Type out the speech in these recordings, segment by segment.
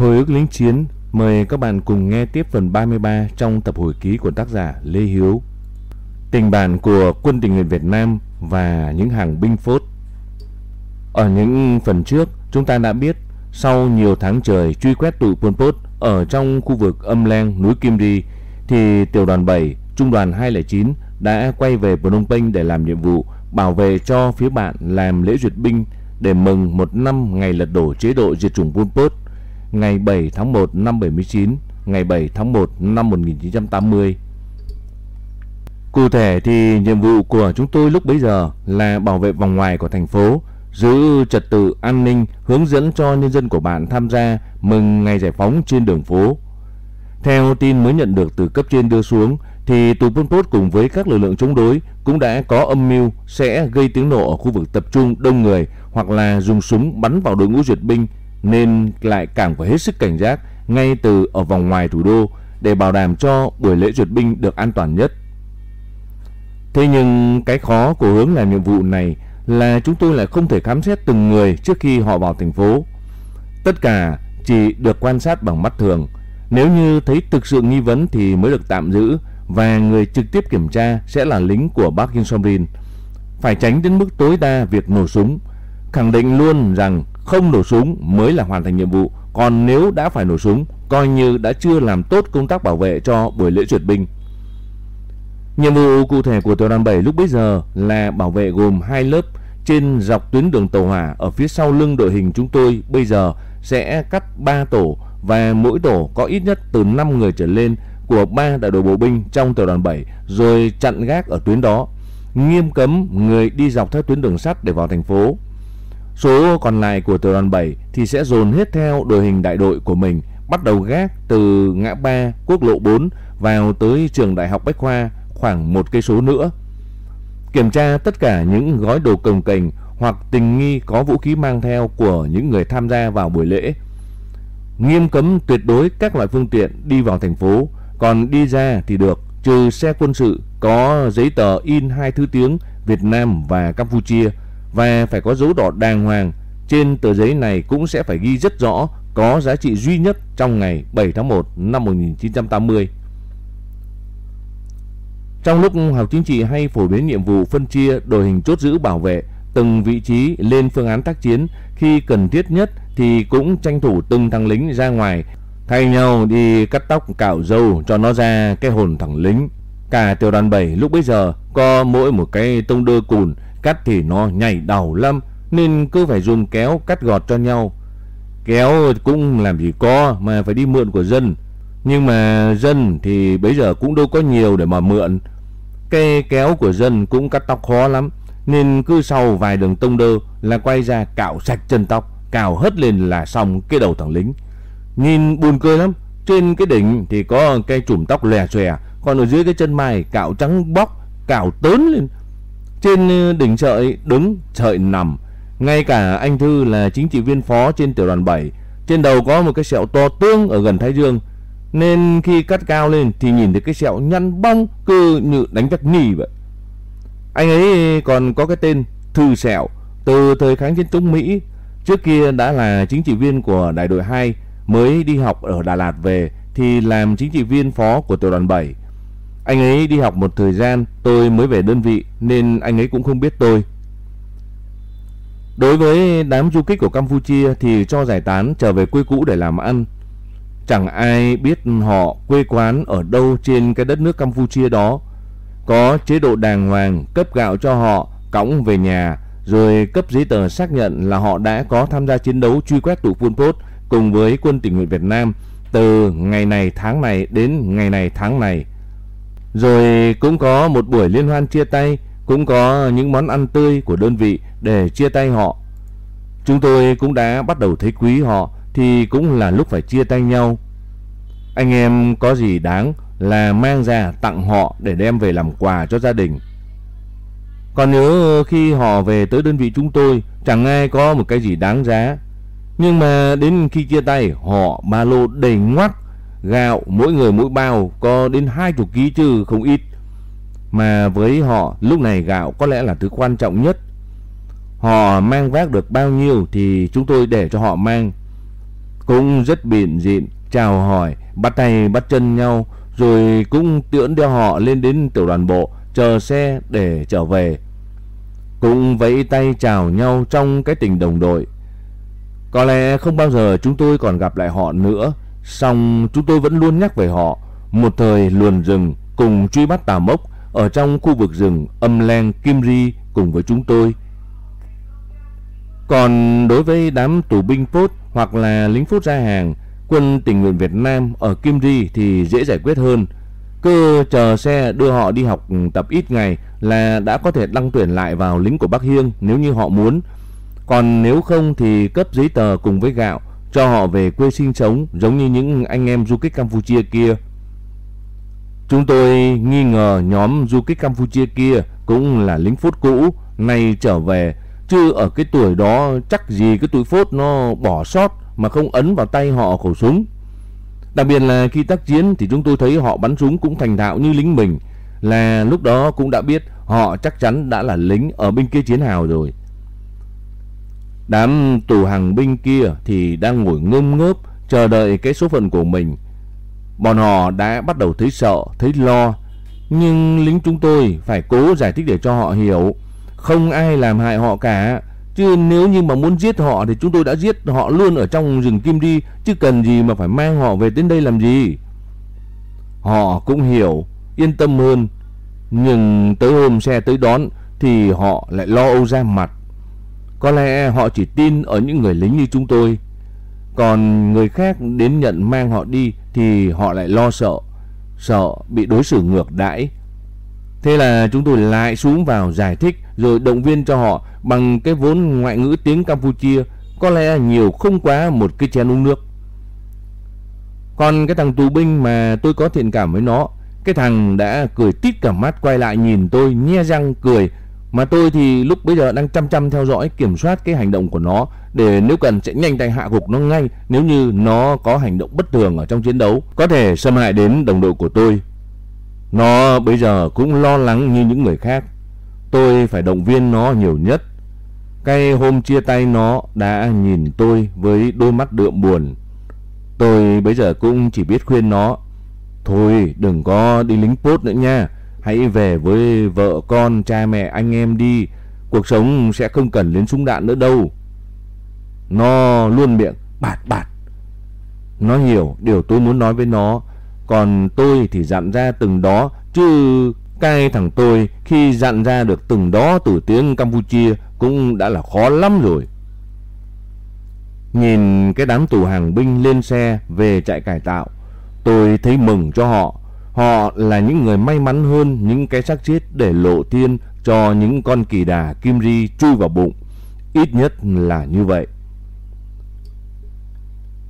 Hồi ức lính chiến, mời các bạn cùng nghe tiếp phần 33 trong tập hồi ký của tác giả Lê Hiếu. Tình bạn của quân tình nguyện Việt Nam và những hàng binh phốt. Ở những phần trước, chúng ta đã biết sau nhiều tháng trời truy quét tụi Pol Pot ở trong khu vực âm Leng, núi Kim Ri, thì tiểu đoàn 7, trung đoàn 209 đã quay về Phnom Penh để làm nhiệm vụ bảo vệ cho phía bạn làm lễ duyệt binh để mừng một năm ngày lật đổ chế độ diệt chủng Pol Pot ngày 7 tháng 1 năm 79, ngày 7 tháng 1 năm 1980. Cụ thể thì nhiệm vụ của chúng tôi lúc bấy giờ là bảo vệ vòng ngoài của thành phố, giữ trật tự an ninh, hướng dẫn cho nhân dân của bạn tham gia mừng ngày giải phóng trên đường phố. Theo tin mới nhận được từ cấp trên đưa xuống thì tù Pol Pot cùng với các lực lượng chống đối cũng đã có âm mưu sẽ gây tiếng nổ ở khu vực tập trung đông người hoặc là dùng súng bắn vào đội ngũ duyệt binh nên lại càng phải hết sức cảnh giác ngay từ ở vòng ngoài thủ đô để bảo đảm cho buổi lễ duyệt binh được an toàn nhất. Thế nhưng cái khó của hướng làm nhiệm vụ này là chúng tôi lại không thể khám xét từng người trước khi họ vào thành phố. Tất cả chỉ được quan sát bằng mắt thường. Nếu như thấy thực sự nghi vấn thì mới được tạm giữ và người trực tiếp kiểm tra sẽ là lính của Park In Somrin. Phải tránh đến mức tối đa việc nổ súng, khẳng định luôn rằng không nổ súng mới là hoàn thành nhiệm vụ, còn nếu đã phải nổ súng, coi như đã chưa làm tốt công tác bảo vệ cho buổi lễ duyệt binh. Nhiệm vụ cụ thể của tiểu đoàn 7 lúc bấy giờ là bảo vệ gồm hai lớp trên dọc tuyến đường tàu hỏa ở phía sau lưng đội hình chúng tôi bây giờ sẽ cắt 3 tổ và mỗi tổ có ít nhất từ 5 người trở lên của ba đại đội bộ binh trong tiểu đoàn 7 rồi chặn gác ở tuyến đó, nghiêm cấm người đi dọc theo tuyến đường sắt để vào thành phố. Số còn lại của tiểu đoàn 7 thì sẽ dồn hết theo đội hình đại đội của mình, bắt đầu gác từ ngã ba quốc lộ 4 vào tới trường đại học Bách Khoa khoảng một cây số nữa. Kiểm tra tất cả những gói đồ cồng kềnh hoặc tình nghi có vũ khí mang theo của những người tham gia vào buổi lễ. Nghiêm cấm tuyệt đối các loại phương tiện đi vào thành phố, còn đi ra thì được, trừ xe quân sự có giấy tờ in hai thứ tiếng Việt Nam và Campuchia và phải có dấu đỏ đàng hoàng. Trên tờ giấy này cũng sẽ phải ghi rất rõ có giá trị duy nhất trong ngày 7 tháng 1 năm 1980. Trong lúc học chính trị hay phổ biến nhiệm vụ phân chia, đội hình chốt giữ bảo vệ từng vị trí lên phương án tác chiến, khi cần thiết nhất thì cũng tranh thủ từng thằng lính ra ngoài, thay nhau đi cắt tóc cạo râu cho nó ra cái hồn thằng lính. Cả tiểu đoàn 7 lúc bấy giờ có mỗi một cái tông đơ cùn Cắt thì nó nhảy đầu lắm Nên cứ phải dùng kéo cắt gọt cho nhau. Kéo cũng làm gì có Mà phải đi mượn của dân. Nhưng mà dân thì bây giờ cũng đâu có nhiều để mà mượn. Cây kéo của dân cũng cắt tóc khó lắm, Nên cứ sau vài đường tông đơ Là quay ra cạo sạch chân tóc Cào hất lên là xong cái đầu thằng lính. Nhìn buồn cười lắm, Trên cái đỉnh thì có cây chùm tóc lè xòe, Còn ở dưới cái chân mày cạo trắng bóc, Cạo tớn lên trên ờ, đỉnh sợi đứng, sợi nằm. Ngay cả anh Thư là chính trị viên phó trên tiểu đoàn 7, trên đầu có một cái sẹo to tương ở gần thái dương. Nên khi cắt cao lên thì nhìn thấy cái sẹo nhăn bong cứ như đánh chắc nỉ vậy. Anh ấy còn có cái tên Thư Sẹo từ thời kháng chiến chống Mỹ. Trước kia đã là chính trị viên của đại đội 2, mới đi học ở Đà Lạt về thì làm chính trị viên phó của tiểu đoàn 7. Anh ấy đi học một thời gian, tôi mới về đơn vị nên anh ấy cũng không biết tôi. Đối với đám du kích của Campuchia thì cho giải tán trở về quê cũ để làm ăn. Chẳng ai biết họ quê quán ở đâu trên cái đất nước Campuchia đó. Có chế độ đàng hoàng cấp gạo cho họ, cõng về nhà, rồi cấp giấy tờ xác nhận là họ đã có tham gia chiến đấu truy quét tụ Pol Pot cùng với quân tình nguyện Việt Nam từ ngày này tháng này đến ngày này tháng này. Rồi cũng có một buổi liên hoan chia tay, cũng có những món ăn tươi của đơn vị để chia tay họ. Chúng tôi cũng đã bắt đầu thấy quý họ thì cũng là lúc phải chia tay nhau. Anh em có gì đáng là mang ra tặng họ để đem về làm quà cho gia đình. Còn nếu khi họ về tới đơn vị chúng tôi chẳng ai có một cái gì đáng giá. Nhưng mà đến khi chia tay họ ba lô đầy ngoắc Gạo mỗi người mỗi bao có đến 20 kg chứ không ít. Mà với họ lúc này gạo có lẽ là thứ quan trọng nhất. Họ mang vác được bao nhiêu thì chúng tôi để cho họ mang. cũng rất bịn dịn, chào hỏi, bắt tay bắt chân nhau, rồi cũng tiễn đeo họ lên đến tiểu đoàn bộ, chờ xe để trở về. Cũng vẫy tay chào nhau trong cái tình đồng đội. Có lẽ không bao giờ chúng tôi còn gặp lại họ nữa, song chúng tôi vẫn luôn nhắc về họ. Một thời luồn rừng cùng truy bắt tà mốc ở trong khu vực rừng âm len Kim Ri cùng với chúng tôi. Còn đối với đám tù binh phốt hoặc là lính phốt ra hàng, quân tình nguyện Việt Nam ở Kim Ri thì dễ giải quyết hơn. Cứ chờ xe đưa họ đi học tập ít ngày là đã có thể đăng tuyển lại vào lính của Bắc Hiên nếu như họ muốn. Còn nếu không thì cấp giấy tờ cùng với gạo cho họ về quê sinh sống giống như những anh em du kích Campuchia kia. Chúng tôi nghi ngờ nhóm du kích Campuchia kia cũng là lính phốt cũ, nay trở về. Chứ ở cái tuổi đó chắc gì cái tuổi phốt nó bỏ sót mà không ấn vào tay họ khẩu súng. Đặc biệt là khi tác chiến thì chúng tôi thấy họ bắn súng cũng thành thạo như lính mình. Là lúc đó cũng đã biết họ chắc chắn đã là lính ở bên kia chiến hào rồi. Đám tù hàng binh kia thì đang ngồi ngơm ngớp chờ đợi cái số phận của mình. Bọn họ đã bắt đầu thấy sợ, thấy lo. Nhưng lính chúng tôi phải cố giải thích để cho họ hiểu. Không ai làm hại họ cả. Chứ nếu như mà muốn giết họ thì chúng tôi đã giết họ luôn ở trong rừng Kim Đi. Chứ cần gì mà phải mang họ về đến đây làm gì. Họ cũng hiểu, yên tâm hơn. Nhưng tới hôm xe tới đón thì họ lại lo âu ra mặt. Có lẽ họ chỉ tin ở những người lính như chúng tôi. Còn người khác đến nhận mang họ đi thì họ lại lo sợ, sợ bị đối xử ngược đãi. Thế là chúng tôi lại xuống vào giải thích rồi động viên cho họ bằng cái vốn ngoại ngữ tiếng Campuchia, có lẽ nhiều không quá một cái chén uống nước. Còn cái thằng tù binh mà tôi có thiện cảm với nó, cái thằng đã cười tít cả mắt quay lại nhìn tôi nhe răng cười mà tôi thì lúc bây giờ đang chăm chăm theo dõi kiểm soát cái hành động của nó để nếu cần sẽ nhanh tay hạ gục nó ngay nếu như nó có hành động bất thường ở trong chiến đấu, có thể xâm hại đến đồng đội của tôi. Nó bây giờ cũng lo lắng như những người khác. Tôi phải động viên nó nhiều nhất. Cái hôm chia tay nó đã nhìn tôi với đôi mắt đượm buồn. Tôi bây giờ cũng chỉ biết khuyên nó. Thôi đừng có đi lính post nữa nha. Hãy về với vợ con, cha mẹ, anh em đi. Cuộc sống sẽ không cần đến súng đạn nữa đâu. Nó luôn miệng bạt bạt. Nó hiểu điều tôi muốn nói với nó. Còn tôi thì dặn ra từng đó. Chứ cái thằng tôi khi dặn ra được từng đó từ tiếng Campuchia cũng đã là khó lắm rồi. Nhìn cái đám tù hàng binh lên xe về trại cải tạo. Tôi thấy mừng cho họ. Họ là những người may mắn hơn những cái xác chết để lộ tiên cho những con kỳ đà kim ri chui vào bụng. Ít nhất là như vậy.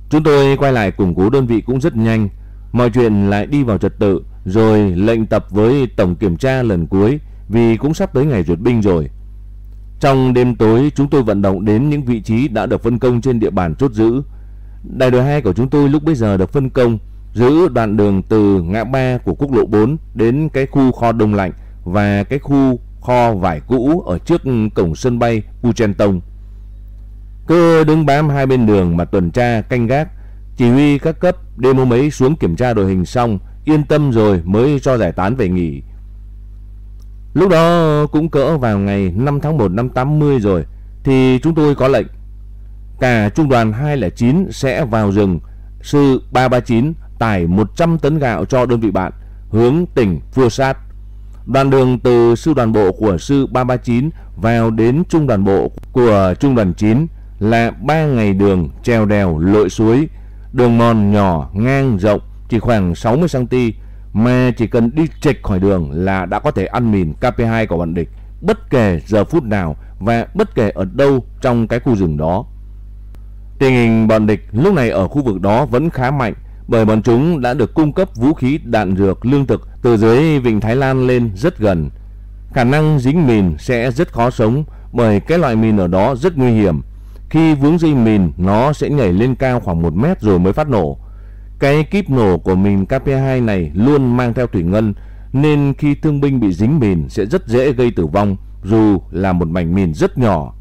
Chúng tôi quay lại củng cố đơn vị cũng rất nhanh. Mọi chuyện lại đi vào trật tự, rồi lệnh tập với tổng kiểm tra lần cuối, vì cũng sắp tới ngày duyệt binh rồi. Trong đêm tối, chúng tôi vận động đến những vị trí đã được phân công trên địa bàn chốt giữ. Đại đội 2 của chúng tôi lúc bây giờ được phân công giữ đoạn đường từ ngã ba của quốc lộ 4 đến cái khu kho đông lạnh và cái khu kho vải cũ ở trước cổng sân bay Puchentong. Cứ đứng bám hai bên đường mà tuần tra canh gác, chỉ huy các cấp đêm hôm ấy xuống kiểm tra đội hình xong, yên tâm rồi mới cho giải tán về nghỉ. Lúc đó cũng cỡ vào ngày 5 tháng 1 năm 80 rồi thì chúng tôi có lệnh cả trung đoàn 209 sẽ vào rừng sư 339 tải 100 tấn gạo cho đơn vị bạn hướng tỉnh Phua Sát. Đoàn đường từ sư đoàn bộ của sư 339 vào đến trung đoàn bộ của trung đoàn 9 là 3 ngày đường treo đèo lội suối, đường mòn nhỏ ngang rộng chỉ khoảng 60 cm mà chỉ cần đi chệch khỏi đường là đã có thể ăn mìn KP2 của bọn địch bất kể giờ phút nào và bất kể ở đâu trong cái khu rừng đó. Tình hình bọn địch lúc này ở khu vực đó vẫn khá mạnh bởi bọn chúng đã được cung cấp vũ khí đạn dược lương thực từ dưới vịnh Thái Lan lên rất gần. Khả năng dính mìn sẽ rất khó sống bởi cái loại mìn ở đó rất nguy hiểm. Khi vướng dây mìn, nó sẽ nhảy lên cao khoảng 1 mét rồi mới phát nổ. Cái kíp nổ của mìn KP2 này luôn mang theo thủy ngân, nên khi thương binh bị dính mìn sẽ rất dễ gây tử vong, dù là một mảnh mìn rất nhỏ.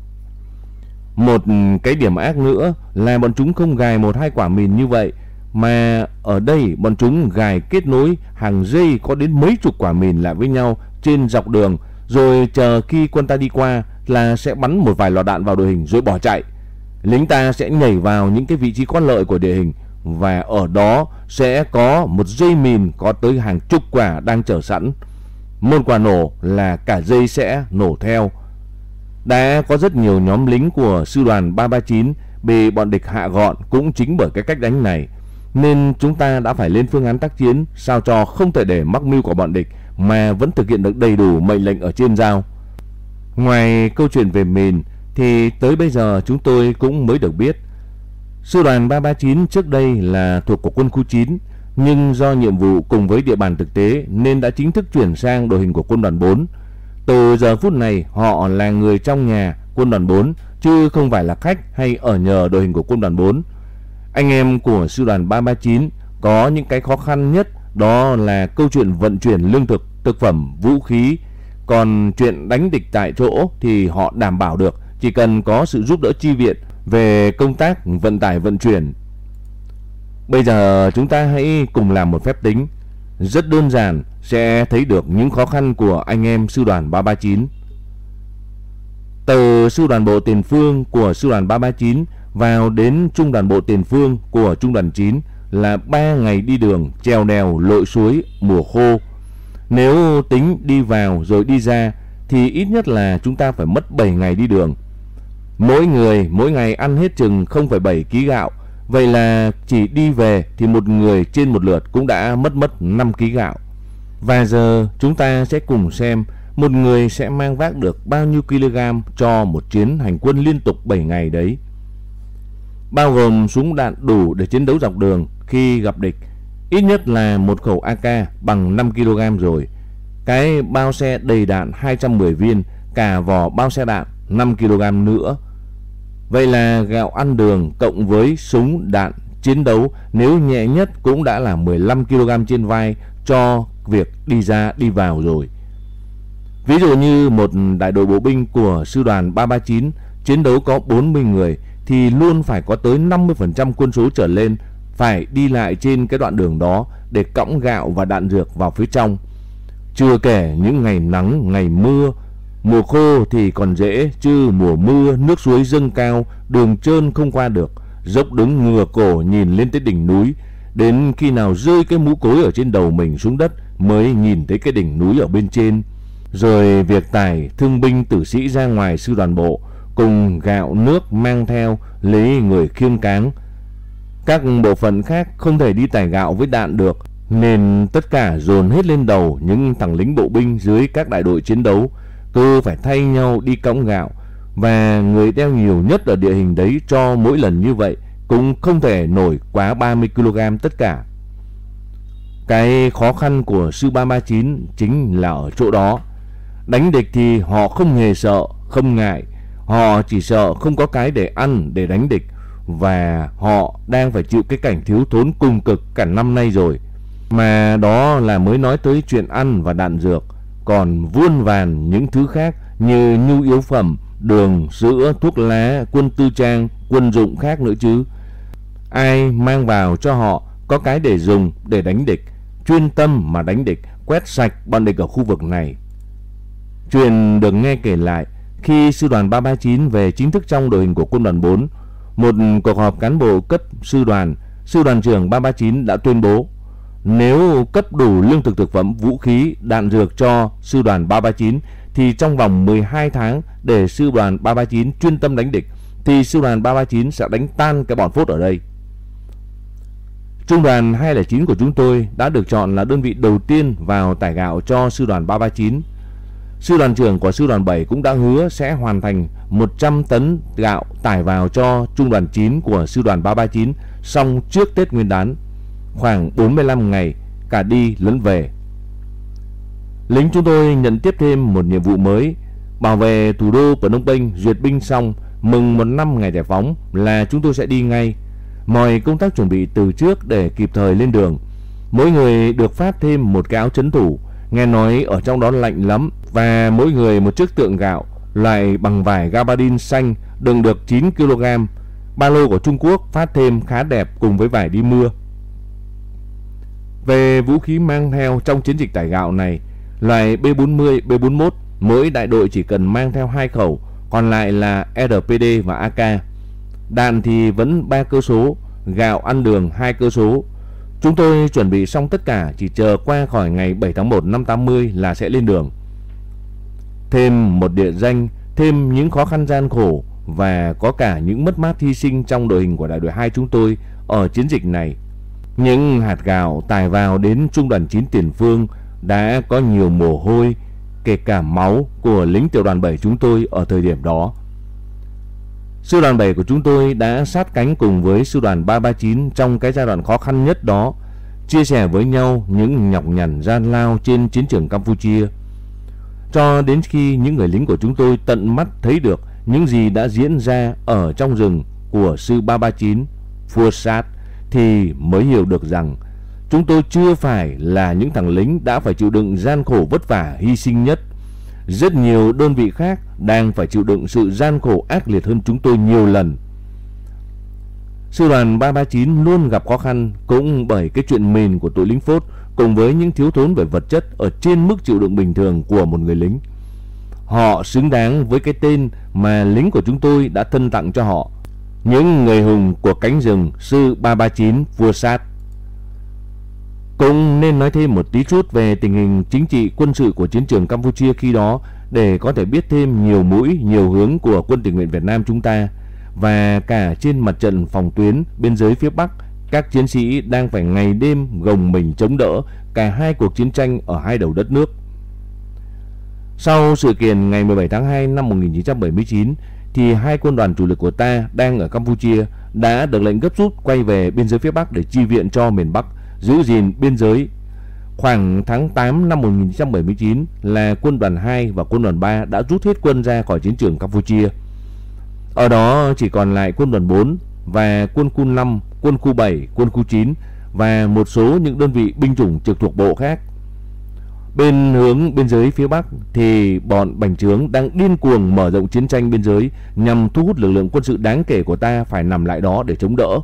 Một cái điểm ác nữa là bọn chúng không gài một hai quả mìn như vậy mà ở đây bọn chúng gài kết nối hàng dây có đến mấy chục quả mìn lại với nhau trên dọc đường, rồi chờ khi quân ta đi qua là sẽ bắn một vài lọ đạn vào đội hình rồi bỏ chạy. Lính ta sẽ nhảy vào những cái vị trí có lợi của địa hình và ở đó sẽ có một dây mìn có tới hàng chục quả đang chờ sẵn. Một quả nổ là cả dây sẽ nổ theo. Đã có rất nhiều nhóm lính của sư đoàn 339 bị bọn địch hạ gọn cũng chính bởi cái cách đánh này. Nên chúng ta đã phải lên phương án tác chiến sao cho không thể để mắc mưu của bọn địch mà vẫn thực hiện được đầy đủ mệnh lệnh ở trên giao. Ngoài câu chuyện về mìn thì tới bây giờ chúng tôi cũng mới được biết Sư đoàn 339 trước đây là thuộc của quân khu 9 nhưng do nhiệm vụ cùng với địa bàn thực tế nên đã chính thức chuyển sang đội hình của quân đoàn 4. Từ giờ phút này, họ là người trong nhà quân đoàn 4 chứ không phải là khách hay ở nhờ đội hình của quân đoàn 4. Anh em của sư đoàn 339 có những cái khó khăn nhất đó là câu chuyện vận chuyển lương thực, thực phẩm, vũ khí. Còn chuyện đánh địch tại chỗ thì họ đảm bảo được chỉ cần có sự giúp đỡ chi viện về công tác vận tải vận chuyển. Bây giờ chúng ta hãy cùng làm một phép tính rất đơn giản sẽ thấy được những khó khăn của anh em sư đoàn 339. Từ sư đoàn bộ tiền phương của sư đoàn 339 vào đến trung đoàn bộ tiền phương của trung đoàn 9 là 3 ngày đi đường treo đèo lội suối mùa khô. Nếu tính đi vào rồi đi ra thì ít nhất là chúng ta phải mất 7 ngày đi đường. Mỗi người mỗi ngày ăn hết chừng 0,7 kg gạo. Vậy là chỉ đi về thì một người trên một lượt cũng đã mất mất 5 kg gạo. Và giờ chúng ta sẽ cùng xem một người sẽ mang vác được bao nhiêu kg cho một chuyến hành quân liên tục 7 ngày đấy. Bao gồm súng đạn đủ để chiến đấu dọc đường khi gặp địch. Ít nhất là một khẩu AK bằng 5 kg rồi. Cái bao xe đầy đạn 210 viên, cả vỏ bao xe đạn 5 kg nữa. Vậy là gạo ăn đường cộng với súng đạn chiến đấu nếu nhẹ nhất cũng đã là 15 kg trên vai cho việc đi ra đi vào rồi. Ví dụ như một đại đội bộ binh của sư đoàn 339 chiến đấu có 40 người thì luôn phải có tới 50% quân số trở lên phải đi lại trên cái đoạn đường đó để cõng gạo và đạn dược vào phía trong. Chưa kể những ngày nắng, ngày mưa Mùa khô thì còn dễ, chứ mùa mưa nước suối dâng cao, đường trơn không qua được, dốc đứng ngừa cổ nhìn lên tới đỉnh núi, đến khi nào rơi cái mũ cối ở trên đầu mình xuống đất mới nhìn thấy cái đỉnh núi ở bên trên. Rồi việc tải thương binh tử sĩ ra ngoài sư đoàn bộ cùng gạo nước mang theo lấy người khiêng cáng. Các bộ phận khác không thể đi tải gạo với đạn được nên tất cả dồn hết lên đầu những thằng lính bộ binh dưới các đại đội chiến đấu cứ phải thay nhau đi cõng gạo và người đeo nhiều nhất ở địa hình đấy cho mỗi lần như vậy cũng không thể nổi quá 30 kg tất cả. Cái khó khăn của sư 339 chính là ở chỗ đó. Đánh địch thì họ không hề sợ, không ngại. Họ chỉ sợ không có cái để ăn để đánh địch và họ đang phải chịu cái cảnh thiếu thốn cùng cực cả năm nay rồi. Mà đó là mới nói tới chuyện ăn và đạn dược còn vuôn vàn những thứ khác như nhu yếu phẩm, đường, sữa, thuốc lá, quân tư trang, quân dụng khác nữa chứ. Ai mang vào cho họ có cái để dùng để đánh địch, chuyên tâm mà đánh địch, quét sạch bọn địch ở khu vực này. Truyền được nghe kể lại khi sư đoàn 339 về chính thức trong đội hình của quân đoàn 4, một cuộc họp cán bộ cấp sư đoàn, sư đoàn trưởng 339 đã tuyên bố nếu cấp đủ lương thực thực phẩm, vũ khí, đạn dược cho sư đoàn 339 thì trong vòng 12 tháng để sư đoàn 339 chuyên tâm đánh địch thì sư đoàn 339 sẽ đánh tan cái bọn phốt ở đây. Trung đoàn 209 của chúng tôi đã được chọn là đơn vị đầu tiên vào tải gạo cho sư đoàn 339. Sư đoàn trưởng của sư đoàn 7 cũng đã hứa sẽ hoàn thành 100 tấn gạo tải vào cho trung đoàn 9 của sư đoàn 339 xong trước Tết Nguyên đán khoảng 45 ngày cả đi lẫn về. Lính chúng tôi nhận tiếp thêm một nhiệm vụ mới, bảo vệ thủ đô Phnom Penh duyệt binh xong, mừng một năm ngày giải phóng là chúng tôi sẽ đi ngay. Mọi công tác chuẩn bị từ trước để kịp thời lên đường. Mỗi người được phát thêm một cái áo chấn thủ, nghe nói ở trong đó lạnh lắm và mỗi người một chiếc tượng gạo loại bằng vải gabardine xanh đựng được 9 kg. Ba lô của Trung Quốc phát thêm khá đẹp cùng với vải đi mưa. Về vũ khí mang theo trong chiến dịch tải gạo này, loại B40, B41 mỗi đại đội chỉ cần mang theo hai khẩu, còn lại là RPD và AK. Đạn thì vẫn ba cơ số, gạo ăn đường hai cơ số. Chúng tôi chuẩn bị xong tất cả chỉ chờ qua khỏi ngày 7 tháng 1 năm 80 là sẽ lên đường. Thêm một địa danh, thêm những khó khăn gian khổ và có cả những mất mát hy sinh trong đội hình của đại đội 2 chúng tôi ở chiến dịch này. Những hạt gạo tài vào đến trung đoàn 9 tiền phương đã có nhiều mồ hôi, kể cả máu của lính tiểu đoàn 7 chúng tôi ở thời điểm đó. Sư đoàn 7 của chúng tôi đã sát cánh cùng với sư đoàn 339 trong cái giai đoạn khó khăn nhất đó, chia sẻ với nhau những nhọc nhằn gian lao trên chiến trường Campuchia. Cho đến khi những người lính của chúng tôi tận mắt thấy được những gì đã diễn ra ở trong rừng của sư 339 Phua Sát thì mới hiểu được rằng chúng tôi chưa phải là những thằng lính đã phải chịu đựng gian khổ vất vả hy sinh nhất. Rất nhiều đơn vị khác đang phải chịu đựng sự gian khổ ác liệt hơn chúng tôi nhiều lần. Sư đoàn 339 luôn gặp khó khăn cũng bởi cái chuyện mền của tụi lính phốt cùng với những thiếu thốn về vật chất ở trên mức chịu đựng bình thường của một người lính. Họ xứng đáng với cái tên mà lính của chúng tôi đã thân tặng cho họ. Những người hùng của cánh rừng sư 339 vua sát. Cũng nên nói thêm một tí chút về tình hình chính trị quân sự của chiến trường Campuchia khi đó để có thể biết thêm nhiều mũi, nhiều hướng của quân tình nguyện Việt Nam chúng ta và cả trên mặt trận phòng tuyến biên giới phía Bắc, các chiến sĩ đang phải ngày đêm gồng mình chống đỡ cả hai cuộc chiến tranh ở hai đầu đất nước. Sau sự kiện ngày 17 tháng 2 năm 1979 thì hai quân đoàn chủ lực của ta đang ở Campuchia đã được lệnh gấp rút quay về biên giới phía Bắc để chi viện cho miền Bắc, giữ gìn biên giới. Khoảng tháng 8 năm 1979 là quân đoàn 2 và quân đoàn 3 đã rút hết quân ra khỏi chiến trường Campuchia. Ở đó chỉ còn lại quân đoàn 4 và quân khu 5, quân khu 7, quân khu 9 và một số những đơn vị binh chủng trực thuộc bộ khác. Bên hướng biên giới phía Bắc thì bọn bành trướng đang điên cuồng mở rộng chiến tranh biên giới nhằm thu hút lực lượng quân sự đáng kể của ta phải nằm lại đó để chống đỡ.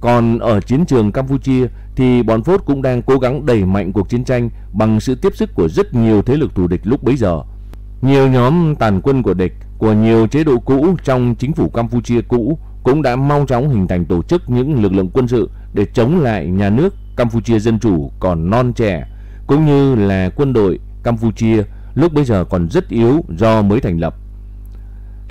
Còn ở chiến trường Campuchia thì bọn Phốt cũng đang cố gắng đẩy mạnh cuộc chiến tranh bằng sự tiếp sức của rất nhiều thế lực thù địch lúc bấy giờ. Nhiều nhóm tàn quân của địch của nhiều chế độ cũ trong chính phủ Campuchia cũ cũng đã mau chóng hình thành tổ chức những lực lượng quân sự để chống lại nhà nước Campuchia Dân Chủ còn non trẻ cũng như là quân đội Campuchia lúc bấy giờ còn rất yếu do mới thành lập.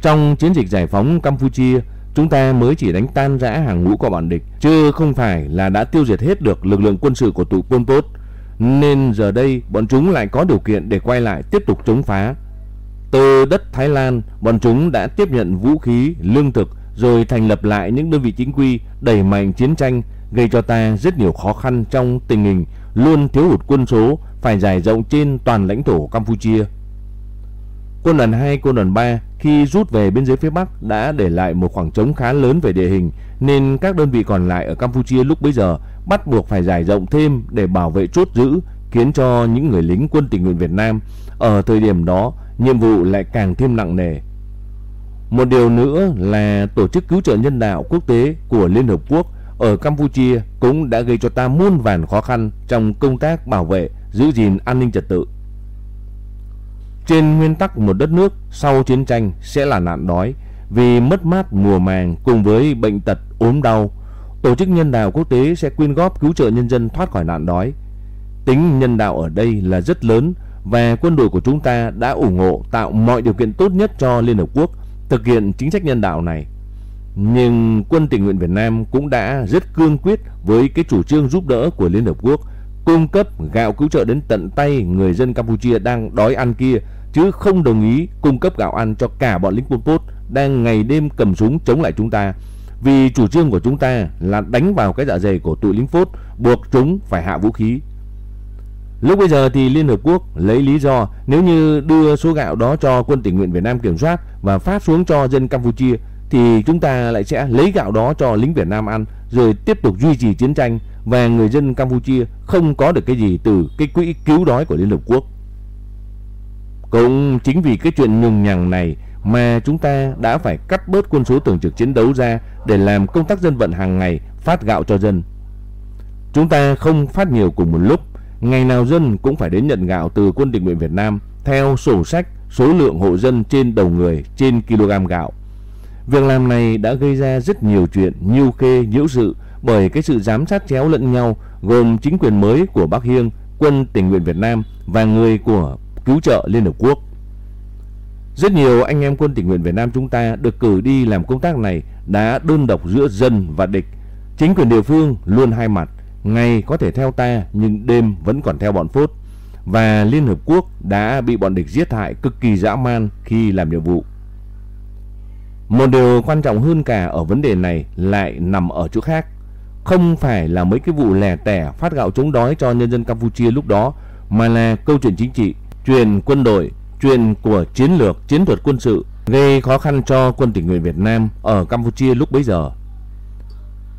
Trong chiến dịch giải phóng Campuchia, chúng ta mới chỉ đánh tan rã hàng ngũ của bọn địch, chứ không phải là đã tiêu diệt hết được lực lượng quân sự của tụi Pol Pot. Nên giờ đây bọn chúng lại có điều kiện để quay lại tiếp tục chống phá. Từ đất Thái Lan, bọn chúng đã tiếp nhận vũ khí, lương thực rồi thành lập lại những đơn vị chính quy, đẩy mạnh chiến tranh, gây cho ta rất nhiều khó khăn trong tình hình luôn thiếu hụt quân số phải giải rộng trên toàn lãnh thổ Campuchia. Quân đoàn 2, quân đoàn 3 khi rút về biên giới phía Bắc đã để lại một khoảng trống khá lớn về địa hình nên các đơn vị còn lại ở Campuchia lúc bấy giờ bắt buộc phải giải rộng thêm để bảo vệ chốt giữ khiến cho những người lính quân tình nguyện Việt Nam ở thời điểm đó nhiệm vụ lại càng thêm nặng nề. Một điều nữa là tổ chức cứu trợ nhân đạo quốc tế của Liên Hợp Quốc ở Campuchia cũng đã gây cho ta muôn vàn khó khăn trong công tác bảo vệ, giữ gìn an ninh trật tự. Trên nguyên tắc một đất nước sau chiến tranh sẽ là nạn đói vì mất mát mùa màng cùng với bệnh tật, ốm đau. Tổ chức nhân đạo quốc tế sẽ quyên góp cứu trợ nhân dân thoát khỏi nạn đói. Tính nhân đạo ở đây là rất lớn và quân đội của chúng ta đã ủng hộ tạo mọi điều kiện tốt nhất cho Liên Hợp Quốc thực hiện chính sách nhân đạo này. Nhưng quân tình nguyện Việt Nam cũng đã rất cương quyết với cái chủ trương giúp đỡ của Liên Hợp Quốc cung cấp gạo cứu trợ đến tận tay người dân Campuchia đang đói ăn kia chứ không đồng ý cung cấp gạo ăn cho cả bọn lính Pol Pot đang ngày đêm cầm súng chống lại chúng ta. Vì chủ trương của chúng ta là đánh vào cái dạ dày của tụi lính phốt, buộc chúng phải hạ vũ khí. Lúc bây giờ thì Liên Hợp Quốc lấy lý do nếu như đưa số gạo đó cho quân tình nguyện Việt Nam kiểm soát và phát xuống cho dân Campuchia thì chúng ta lại sẽ lấy gạo đó cho lính Việt Nam ăn rồi tiếp tục duy trì chiến tranh và người dân Campuchia không có được cái gì từ cái quỹ cứu đói của Liên Hợp Quốc. Cũng chính vì cái chuyện nhùng nhằng này mà chúng ta đã phải cắt bớt quân số thường trực chiến đấu ra để làm công tác dân vận hàng ngày phát gạo cho dân. Chúng ta không phát nhiều cùng một lúc, ngày nào dân cũng phải đến nhận gạo từ quân tình nguyện Việt Nam theo sổ sách số lượng hộ dân trên đầu người trên kg gạo. Việc làm này đã gây ra rất nhiều chuyện nhiêu khê nhiễu sự bởi cái sự giám sát chéo lẫn nhau gồm chính quyền mới của Bắc Hiêng, quân tình nguyện Việt Nam và người của cứu trợ Liên Hợp Quốc. Rất nhiều anh em quân tình nguyện Việt Nam chúng ta được cử đi làm công tác này đã đơn độc giữa dân và địch. Chính quyền địa phương luôn hai mặt, ngày có thể theo ta nhưng đêm vẫn còn theo bọn phốt. Và Liên Hợp Quốc đã bị bọn địch giết hại cực kỳ dã man khi làm nhiệm vụ. Một điều quan trọng hơn cả ở vấn đề này lại nằm ở chỗ khác. Không phải là mấy cái vụ lẻ tẻ phát gạo chống đói cho nhân dân Campuchia lúc đó, mà là câu chuyện chính trị, truyền quân đội, truyền của chiến lược, chiến thuật quân sự gây khó khăn cho quân tình nguyện Việt Nam ở Campuchia lúc bấy giờ.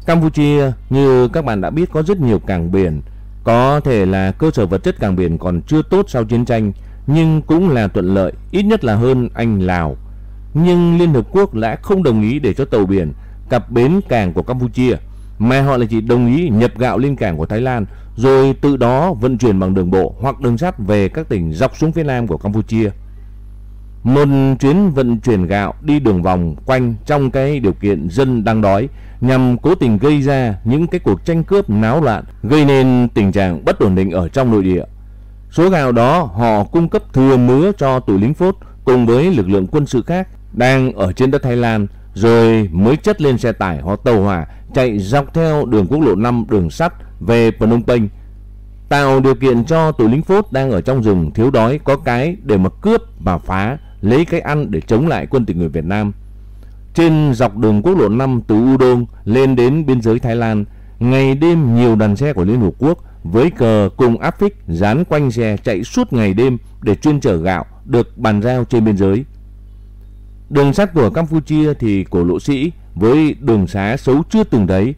Campuchia như các bạn đã biết có rất nhiều cảng biển, có thể là cơ sở vật chất cảng biển còn chưa tốt sau chiến tranh, nhưng cũng là thuận lợi, ít nhất là hơn Anh Lào. Nhưng Liên Hợp Quốc đã không đồng ý để cho tàu biển cập bến cảng của Campuchia, mà họ lại chỉ đồng ý nhập gạo lên cảng của Thái Lan, rồi từ đó vận chuyển bằng đường bộ hoặc đường sắt về các tỉnh dọc xuống phía nam của Campuchia. Một chuyến vận chuyển gạo đi đường vòng quanh trong cái điều kiện dân đang đói nhằm cố tình gây ra những cái cuộc tranh cướp náo loạn, gây nên tình trạng bất ổn định ở trong nội địa. Số gạo đó họ cung cấp thừa mứa cho tụi lính phốt cùng với lực lượng quân sự khác đang ở trên đất Thái Lan rồi mới chất lên xe tải hoặc tàu hỏa chạy dọc theo đường quốc lộ 5 đường sắt về Phnom Penh tạo điều kiện cho tụi lính phốt đang ở trong rừng thiếu đói có cái để mà cướp và phá lấy cái ăn để chống lại quân tình người Việt Nam. Trên dọc đường quốc lộ 5 từ Udon lên đến biên giới Thái Lan, ngày đêm nhiều đoàn xe của Liên Hợp Quốc với cờ cùng áp phích dán quanh xe chạy suốt ngày đêm để chuyên chở gạo được bàn giao trên biên giới. Đường sắt của Campuchia thì cổ lộ sĩ với đường xá xấu chưa từng thấy,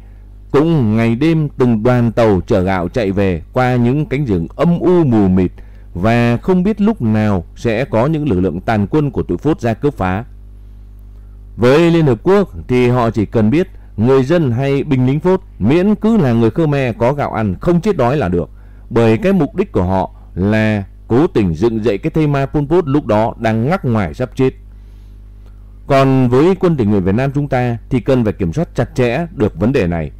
cũng ngày đêm từng đoàn tàu chở gạo chạy về qua những cánh rừng âm u mù mịt và không biết lúc nào sẽ có những lực lượng tàn quân của tụi phốt ra cướp phá. Với Liên Hợp Quốc thì họ chỉ cần biết người dân hay binh lính phốt miễn cứ là người Khmer có gạo ăn không chết đói là được. Bởi cái mục đích của họ là cố tình dựng dậy cái thây ma Pol Pot lúc đó đang ngắc ngoài sắp chết. Còn với quân tình nguyện Việt Nam chúng ta thì cần phải kiểm soát chặt chẽ được vấn đề này.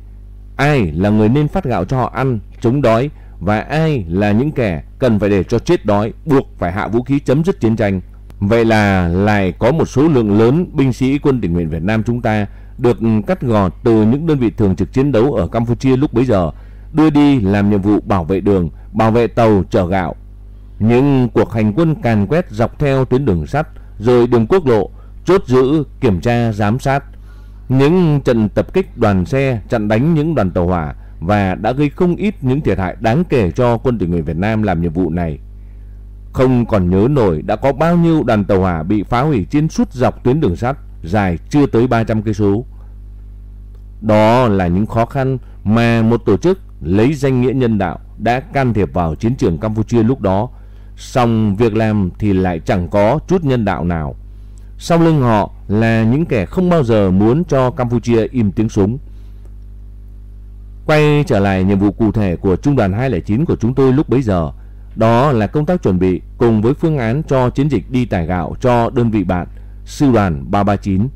Ai là người nên phát gạo cho họ ăn, chống đói và ai là những kẻ cần phải để cho chết đói, buộc phải hạ vũ khí chấm dứt chiến tranh. Vậy là lại có một số lượng lớn binh sĩ quân tình nguyện Việt Nam chúng ta được cắt gọt từ những đơn vị thường trực chiến đấu ở Campuchia lúc bấy giờ, đưa đi làm nhiệm vụ bảo vệ đường, bảo vệ tàu chở gạo. Những cuộc hành quân càn quét dọc theo tuyến đường sắt, rồi đường quốc lộ, chốt giữ, kiểm tra, giám sát. Những trận tập kích đoàn xe chặn đánh những đoàn tàu hỏa và đã gây không ít những thiệt hại đáng kể cho quân tình nguyện Việt Nam làm nhiệm vụ này. Không còn nhớ nổi đã có bao nhiêu đoàn tàu hỏa bị phá hủy trên suốt dọc tuyến đường sắt dài chưa tới 300 cây số. Đó là những khó khăn mà một tổ chức lấy danh nghĩa nhân đạo đã can thiệp vào chiến trường Campuchia lúc đó, song việc làm thì lại chẳng có chút nhân đạo nào. Sau lưng họ là những kẻ không bao giờ muốn cho Campuchia im tiếng súng. Quay trở lại nhiệm vụ cụ thể của Trung đoàn 209 của chúng tôi lúc bấy giờ, đó là công tác chuẩn bị cùng với phương án cho chiến dịch đi tải gạo cho đơn vị bạn, Sư đoàn 339.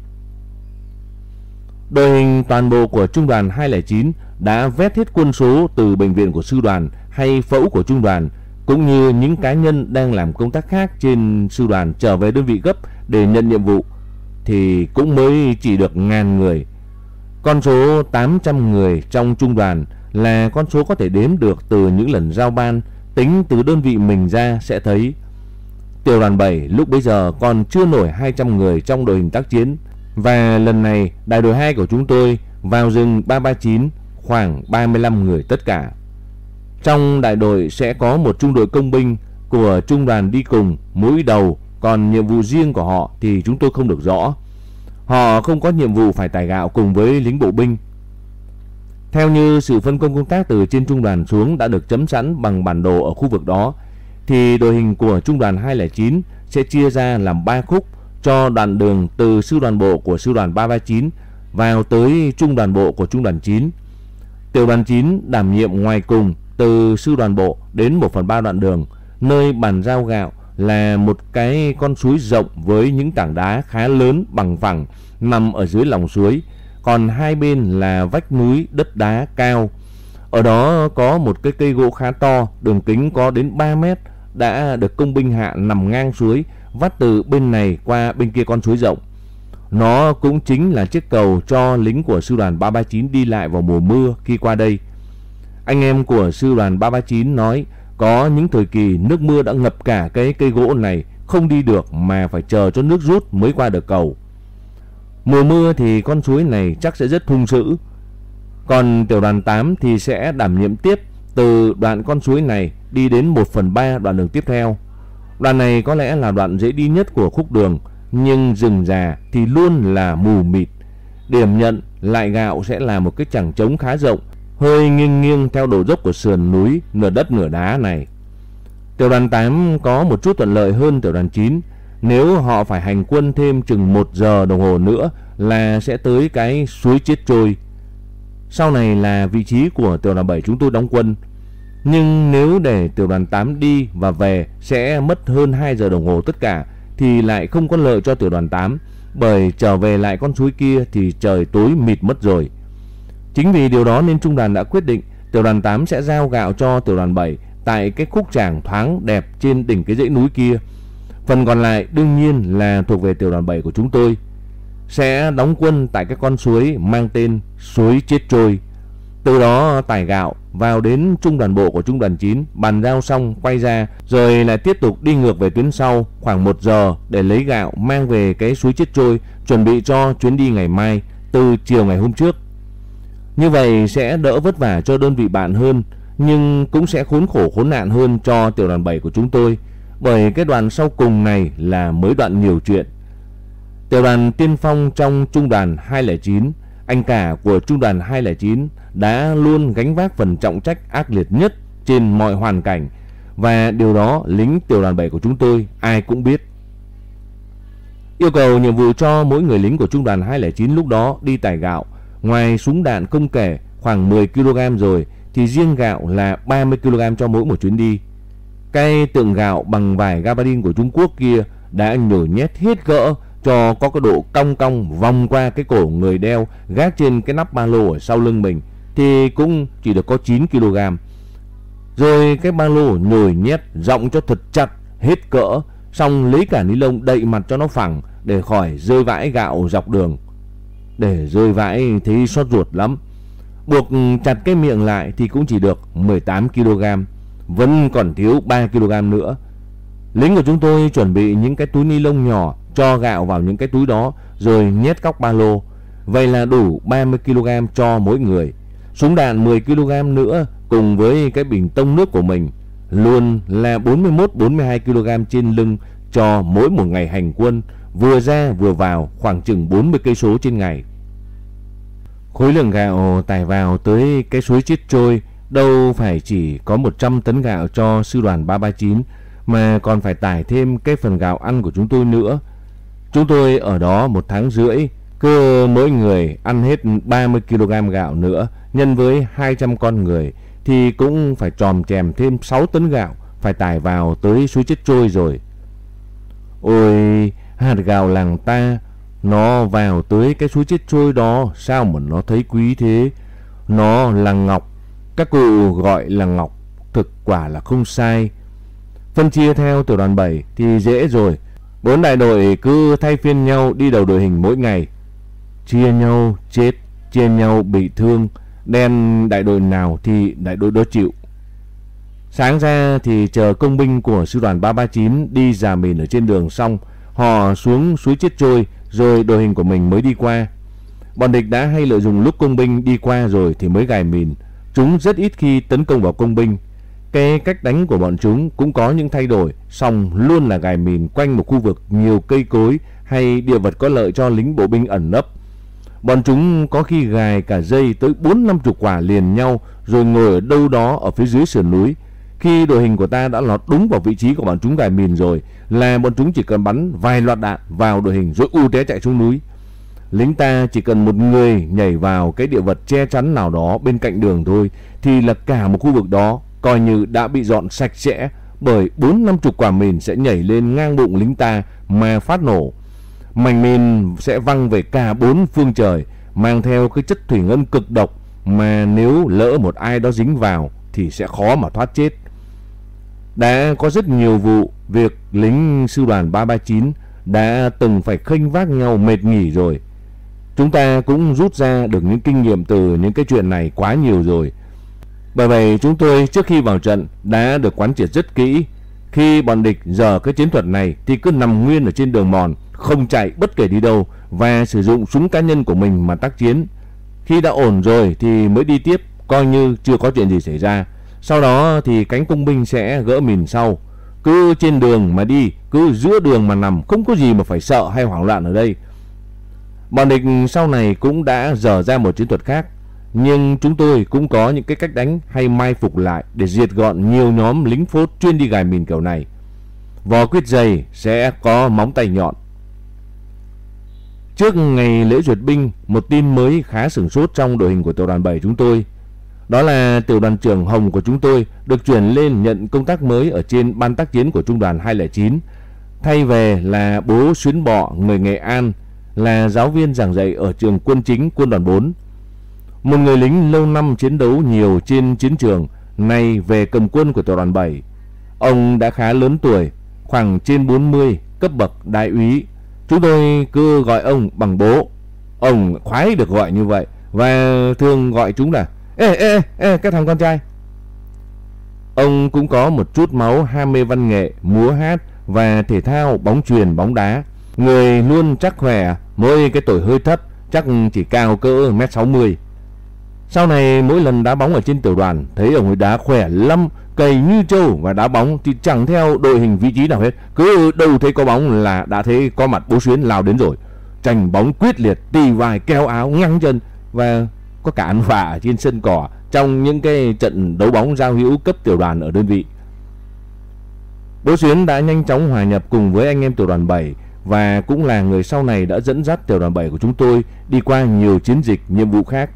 Đội hình toàn bộ của Trung đoàn 209 đã vét hết quân số từ bệnh viện của Sư đoàn hay phẫu của Trung đoàn cũng như những cá nhân đang làm công tác khác trên sư đoàn trở về đơn vị gấp để nhận nhiệm vụ thì cũng mới chỉ được ngàn người. Con số 800 người trong trung đoàn là con số có thể đếm được từ những lần giao ban, tính từ đơn vị mình ra sẽ thấy. Tiểu đoàn 7 lúc bấy giờ còn chưa nổi 200 người trong đội hình tác chiến và lần này đại đội 2 của chúng tôi vào rừng 339 khoảng 35 người tất cả. Trong đại đội sẽ có một trung đội công binh của trung đoàn đi cùng mũi đầu, còn nhiệm vụ riêng của họ thì chúng tôi không được rõ. Họ không có nhiệm vụ phải tải gạo cùng với lính bộ binh. Theo như sự phân công công tác từ trên trung đoàn xuống đã được chấm sẵn bằng bản đồ ở khu vực đó, thì đội hình của trung đoàn 209 sẽ chia ra làm 3 khúc cho đoạn đường từ sư đoàn bộ của sư đoàn 339 vào tới trung đoàn bộ của trung đoàn 9. Tiểu đoàn 9 đảm nhiệm ngoài cùng từ sư đoàn bộ đến 1 phần 3 đoạn đường, nơi bàn giao gạo là một cái con suối rộng với những tảng đá khá lớn bằng phẳng nằm ở dưới lòng suối, còn hai bên là vách núi đất đá cao. Ở đó có một cái cây gỗ khá to, đường kính có đến 3 mét, đã được công binh hạ nằm ngang suối, vắt từ bên này qua bên kia con suối rộng. Nó cũng chính là chiếc cầu cho lính của sư đoàn 339 đi lại vào mùa mưa khi qua đây. Anh em của sư đoàn 339 nói có những thời kỳ nước mưa đã ngập cả cái cây gỗ này không đi được mà phải chờ cho nước rút mới qua được cầu. Mùa mưa thì con suối này chắc sẽ rất hung dữ. Còn tiểu đoàn 8 thì sẽ đảm nhiệm tiếp từ đoạn con suối này đi đến 1 phần 3 đoạn đường tiếp theo. Đoạn này có lẽ là đoạn dễ đi nhất của khúc đường, nhưng rừng già thì luôn là mù mịt. Điểm nhận lại gạo sẽ là một cái chẳng trống khá rộng, hơi nghiêng nghiêng theo độ dốc của sườn núi, nửa đất nửa đá này. Tiểu đoàn 8 có một chút thuận lợi hơn tiểu đoàn 9. Nếu họ phải hành quân thêm chừng 1 giờ đồng hồ nữa là sẽ tới cái suối chết trôi. Sau này là vị trí của tiểu đoàn 7 chúng tôi đóng quân. Nhưng nếu để tiểu đoàn 8 đi và về sẽ mất hơn 2 giờ đồng hồ tất cả, thì lại không có lợi cho tiểu đoàn 8 bởi trở về lại con suối kia thì trời tối mịt mất rồi. Chính vì điều đó nên trung đoàn đã quyết định tiểu đoàn 8 sẽ giao gạo cho tiểu đoàn 7 tại cái khúc tràng thoáng đẹp trên đỉnh cái dãy núi kia. Phần còn lại đương nhiên là thuộc về tiểu đoàn 7 của chúng tôi. Sẽ đóng quân tại cái con suối mang tên suối chết trôi. Từ đó tải gạo vào đến trung đoàn bộ của trung đoàn 9, bàn giao xong quay ra rồi lại tiếp tục đi ngược về tuyến sau khoảng 1 giờ để lấy gạo mang về cái suối chết trôi chuẩn bị cho chuyến đi ngày mai từ chiều ngày hôm trước. Như vậy sẽ đỡ vất vả cho đơn vị bạn hơn nhưng cũng sẽ khốn khổ khốn nạn hơn cho tiểu đoàn 7 của chúng tôi bởi cái đoàn sau cùng này là mới đoạn nhiều chuyện. Tiểu đoàn tiên phong trong trung đoàn 209, anh cả của trung đoàn 209 đã luôn gánh vác phần trọng trách ác liệt nhất trên mọi hoàn cảnh và điều đó lính tiểu đoàn 7 của chúng tôi ai cũng biết. Yêu cầu nhiệm vụ cho mỗi người lính của trung đoàn 209 lúc đó đi tải gạo, ngoài súng đạn công kể khoảng 10 kg rồi, thì riêng gạo là 30 kg cho mỗi một chuyến đi. Cây tượng gạo bằng vải gabardine của Trung Quốc kia đã nhồi nhét hết cỡ cho có cái độ cong cong vòng qua cái cổ người đeo gác trên cái nắp ba lô ở sau lưng mình, thì cũng chỉ được có 9 kg. Rồi cái ba lô nhồi nhét rộng cho thật chặt, hết cỡ, xong lấy cả ni lông đậy mặt cho nó phẳng để khỏi rơi vãi gạo dọc đường. Để rơi vãi thấy xót ruột lắm. Buộc chặt cái miệng lại thì cũng chỉ được 18 kg, vẫn còn thiếu 3 kg nữa. Lính của chúng tôi chuẩn bị những cái túi ni lông nhỏ cho gạo vào những cái túi đó rồi nhét cóc ba lô. Vậy là đủ 30 kg cho mỗi người. Súng đạn 10 kg nữa cùng với cái bình tông nước của mình luôn là 41-42 kg trên lưng cho mỗi một ngày hành quân vừa ra vừa vào khoảng chừng 40 cây số trên ngày. Khối lượng gạo tải vào tới cái suối chết trôi đâu phải chỉ có 100 tấn gạo cho sư đoàn 339 mà còn phải tải thêm cái phần gạo ăn của chúng tôi nữa. Chúng tôi ở đó một tháng rưỡi, cứ mỗi người ăn hết 30 kg gạo nữa, nhân với 200 con người thì cũng phải tròm chèm thêm 6 tấn gạo phải tải vào tới suối chết trôi rồi. Ôi, hạt gạo làng ta nó vào tới cái suối chết trôi đó sao mà nó thấy quý thế. Nó là ngọc, các cụ gọi là ngọc, thực quả là không sai. Phân chia theo tiểu đoàn 7 thì dễ rồi. Bốn đại đội cứ thay phiên nhau đi đầu đội hình mỗi ngày. Chia nhau chết, chia nhau bị thương, đen đại đội nào thì đại đội đó chịu. Sáng ra thì chờ công binh của sư đoàn 339 đi giả mìn ở trên đường xong, họ xuống suối chết trôi rồi đội hình của mình mới đi qua. Bọn địch đã hay lợi dụng lúc công binh đi qua rồi thì mới gài mìn. Chúng rất ít khi tấn công vào công binh. Cái cách đánh của bọn chúng cũng có những thay đổi, song luôn là gài mìn quanh một khu vực nhiều cây cối hay địa vật có lợi cho lính bộ binh ẩn nấp. Bọn chúng có khi gài cả dây tới 4 năm chục quả liền nhau rồi ngồi ở đâu đó ở phía dưới sườn núi khi đội hình của ta đã lọt đúng vào vị trí của bọn chúng gài mìn rồi, là bọn chúng chỉ cần bắn vài loạt đạn vào đội hình rồi u té chạy xuống núi. Lính ta chỉ cần một người nhảy vào cái địa vật che chắn nào đó bên cạnh đường thôi, thì là cả một khu vực đó coi như đã bị dọn sạch sẽ, bởi bốn năm chục quả mìn sẽ nhảy lên ngang bụng lính ta mà phát nổ. Mảnh mìn sẽ văng về cả bốn phương trời, mang theo cái chất thủy ngân cực độc mà nếu lỡ một ai đó dính vào thì sẽ khó mà thoát chết. Đã có rất nhiều vụ việc lính sư đoàn 339 đã từng phải khênh vác nhau mệt nghỉ rồi. Chúng ta cũng rút ra được những kinh nghiệm từ những cái chuyện này quá nhiều rồi. Bởi vậy chúng tôi trước khi vào trận đã được quán triệt rất kỹ. Khi bọn địch dở cái chiến thuật này thì cứ nằm nguyên ở trên đường mòn, không chạy bất kể đi đâu và sử dụng súng cá nhân của mình mà tác chiến. Khi đã ổn rồi thì mới đi tiếp, coi như chưa có chuyện gì xảy ra. Sau đó thì cánh công binh sẽ gỡ mìn sau. Cứ trên đường mà đi, cứ giữa đường mà nằm, không có gì mà phải sợ hay hoảng loạn ở đây. Bọn địch sau này cũng đã dở ra một chiến thuật khác. Nhưng chúng tôi cũng có những cái cách đánh hay mai phục lại để diệt gọn nhiều nhóm lính phốt chuyên đi gài mìn kiểu này. Vò quyết dày sẽ có móng tay nhọn. Trước ngày lễ duyệt binh, một tin mới khá sửng sốt trong đội hình của tiểu đoàn 7 chúng tôi. Đó là tiểu đoàn trưởng Hồng của chúng tôi được chuyển lên nhận công tác mới ở trên ban tác chiến của trung đoàn 209. Thay về là bố Xuyến Bọ người Nghệ An là giáo viên giảng dạy ở trường quân chính quân đoàn 4. Một người lính lâu năm chiến đấu nhiều trên chiến trường, nay về cầm quân của tiểu đoàn 7. Ông đã khá lớn tuổi, khoảng trên 40, cấp bậc đại úy. Chúng tôi cứ gọi ông bằng bố. Ông khoái được gọi như vậy và thường gọi chúng là Ê, ê, ê, cái thằng con trai. Ông cũng có một chút máu ham mê văn nghệ, múa hát và thể thao bóng truyền bóng đá. Người luôn chắc khỏe, mỗi cái tuổi hơi thấp, chắc chỉ cao cỡ mét 60. Sau này mỗi lần đá bóng ở trên tiểu đoàn thấy ông ấy đá khỏe lắm, cầy như trâu và đá bóng thì chẳng theo đội hình vị trí nào hết. Cứ đâu thấy có bóng là đã thấy có mặt bố xuyến lao đến rồi. Tranh bóng quyết liệt, tì vai, keo áo, ngăn chân và có cả ăn vạ trên sân cỏ trong những cái trận đấu bóng giao hữu cấp tiểu đoàn ở đơn vị. Bố Xuyến đã nhanh chóng hòa nhập cùng với anh em tiểu đoàn 7 và cũng là người sau này đã dẫn dắt tiểu đoàn 7 của chúng tôi đi qua nhiều chiến dịch, nhiệm vụ khác.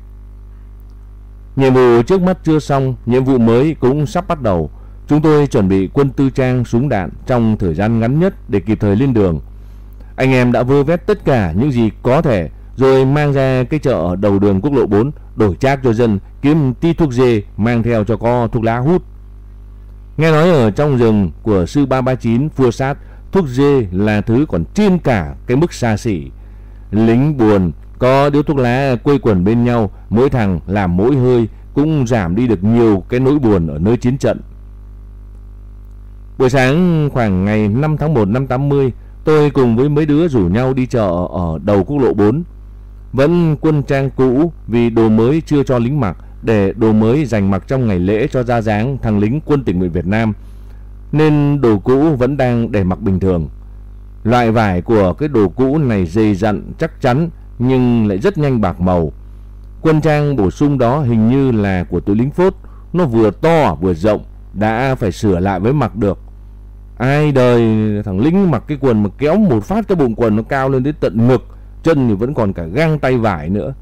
Nhiệm vụ trước mắt chưa xong, nhiệm vụ mới cũng sắp bắt đầu. Chúng tôi chuẩn bị quân tư trang súng đạn trong thời gian ngắn nhất để kịp thời lên đường. Anh em đã vơ vét tất cả những gì có thể rồi mang ra cái chợ đầu đường quốc lộ 4 đổi trác cho dân, kiếm tí thuốc dê, mang theo cho có thuốc lá hút. Nghe nói ở trong rừng của sư 339 phua sát, thuốc dê là thứ còn trên cả cái mức xa xỉ. Lính buồn có điếu thuốc lá quây quần bên nhau, mỗi thằng làm mỗi hơi, cũng giảm đi được nhiều cái nỗi buồn ở nơi chiến trận. Buổi sáng khoảng ngày 5 tháng 1 năm 80 tôi cùng với mấy đứa rủ nhau đi chợ ở đầu quốc lộ 4 vẫn quân trang cũ vì đồ mới chưa cho lính mặc để đồ mới dành mặc trong ngày lễ cho ra dáng thằng lính quân tình nguyện Việt Nam. Nên đồ cũ vẫn đang để mặc bình thường. Loại vải của cái đồ cũ này dày dặn chắc chắn nhưng lại rất nhanh bạc màu. Quân trang bổ sung đó hình như là của tụi lính phốt, nó vừa to vừa rộng, đã phải sửa lại với mặc được. Ai đời thằng lính mặc cái quần mà kéo một phát cái bụng quần nó cao lên đến tận ngực chân thì vẫn còn cả găng tay vải nữa.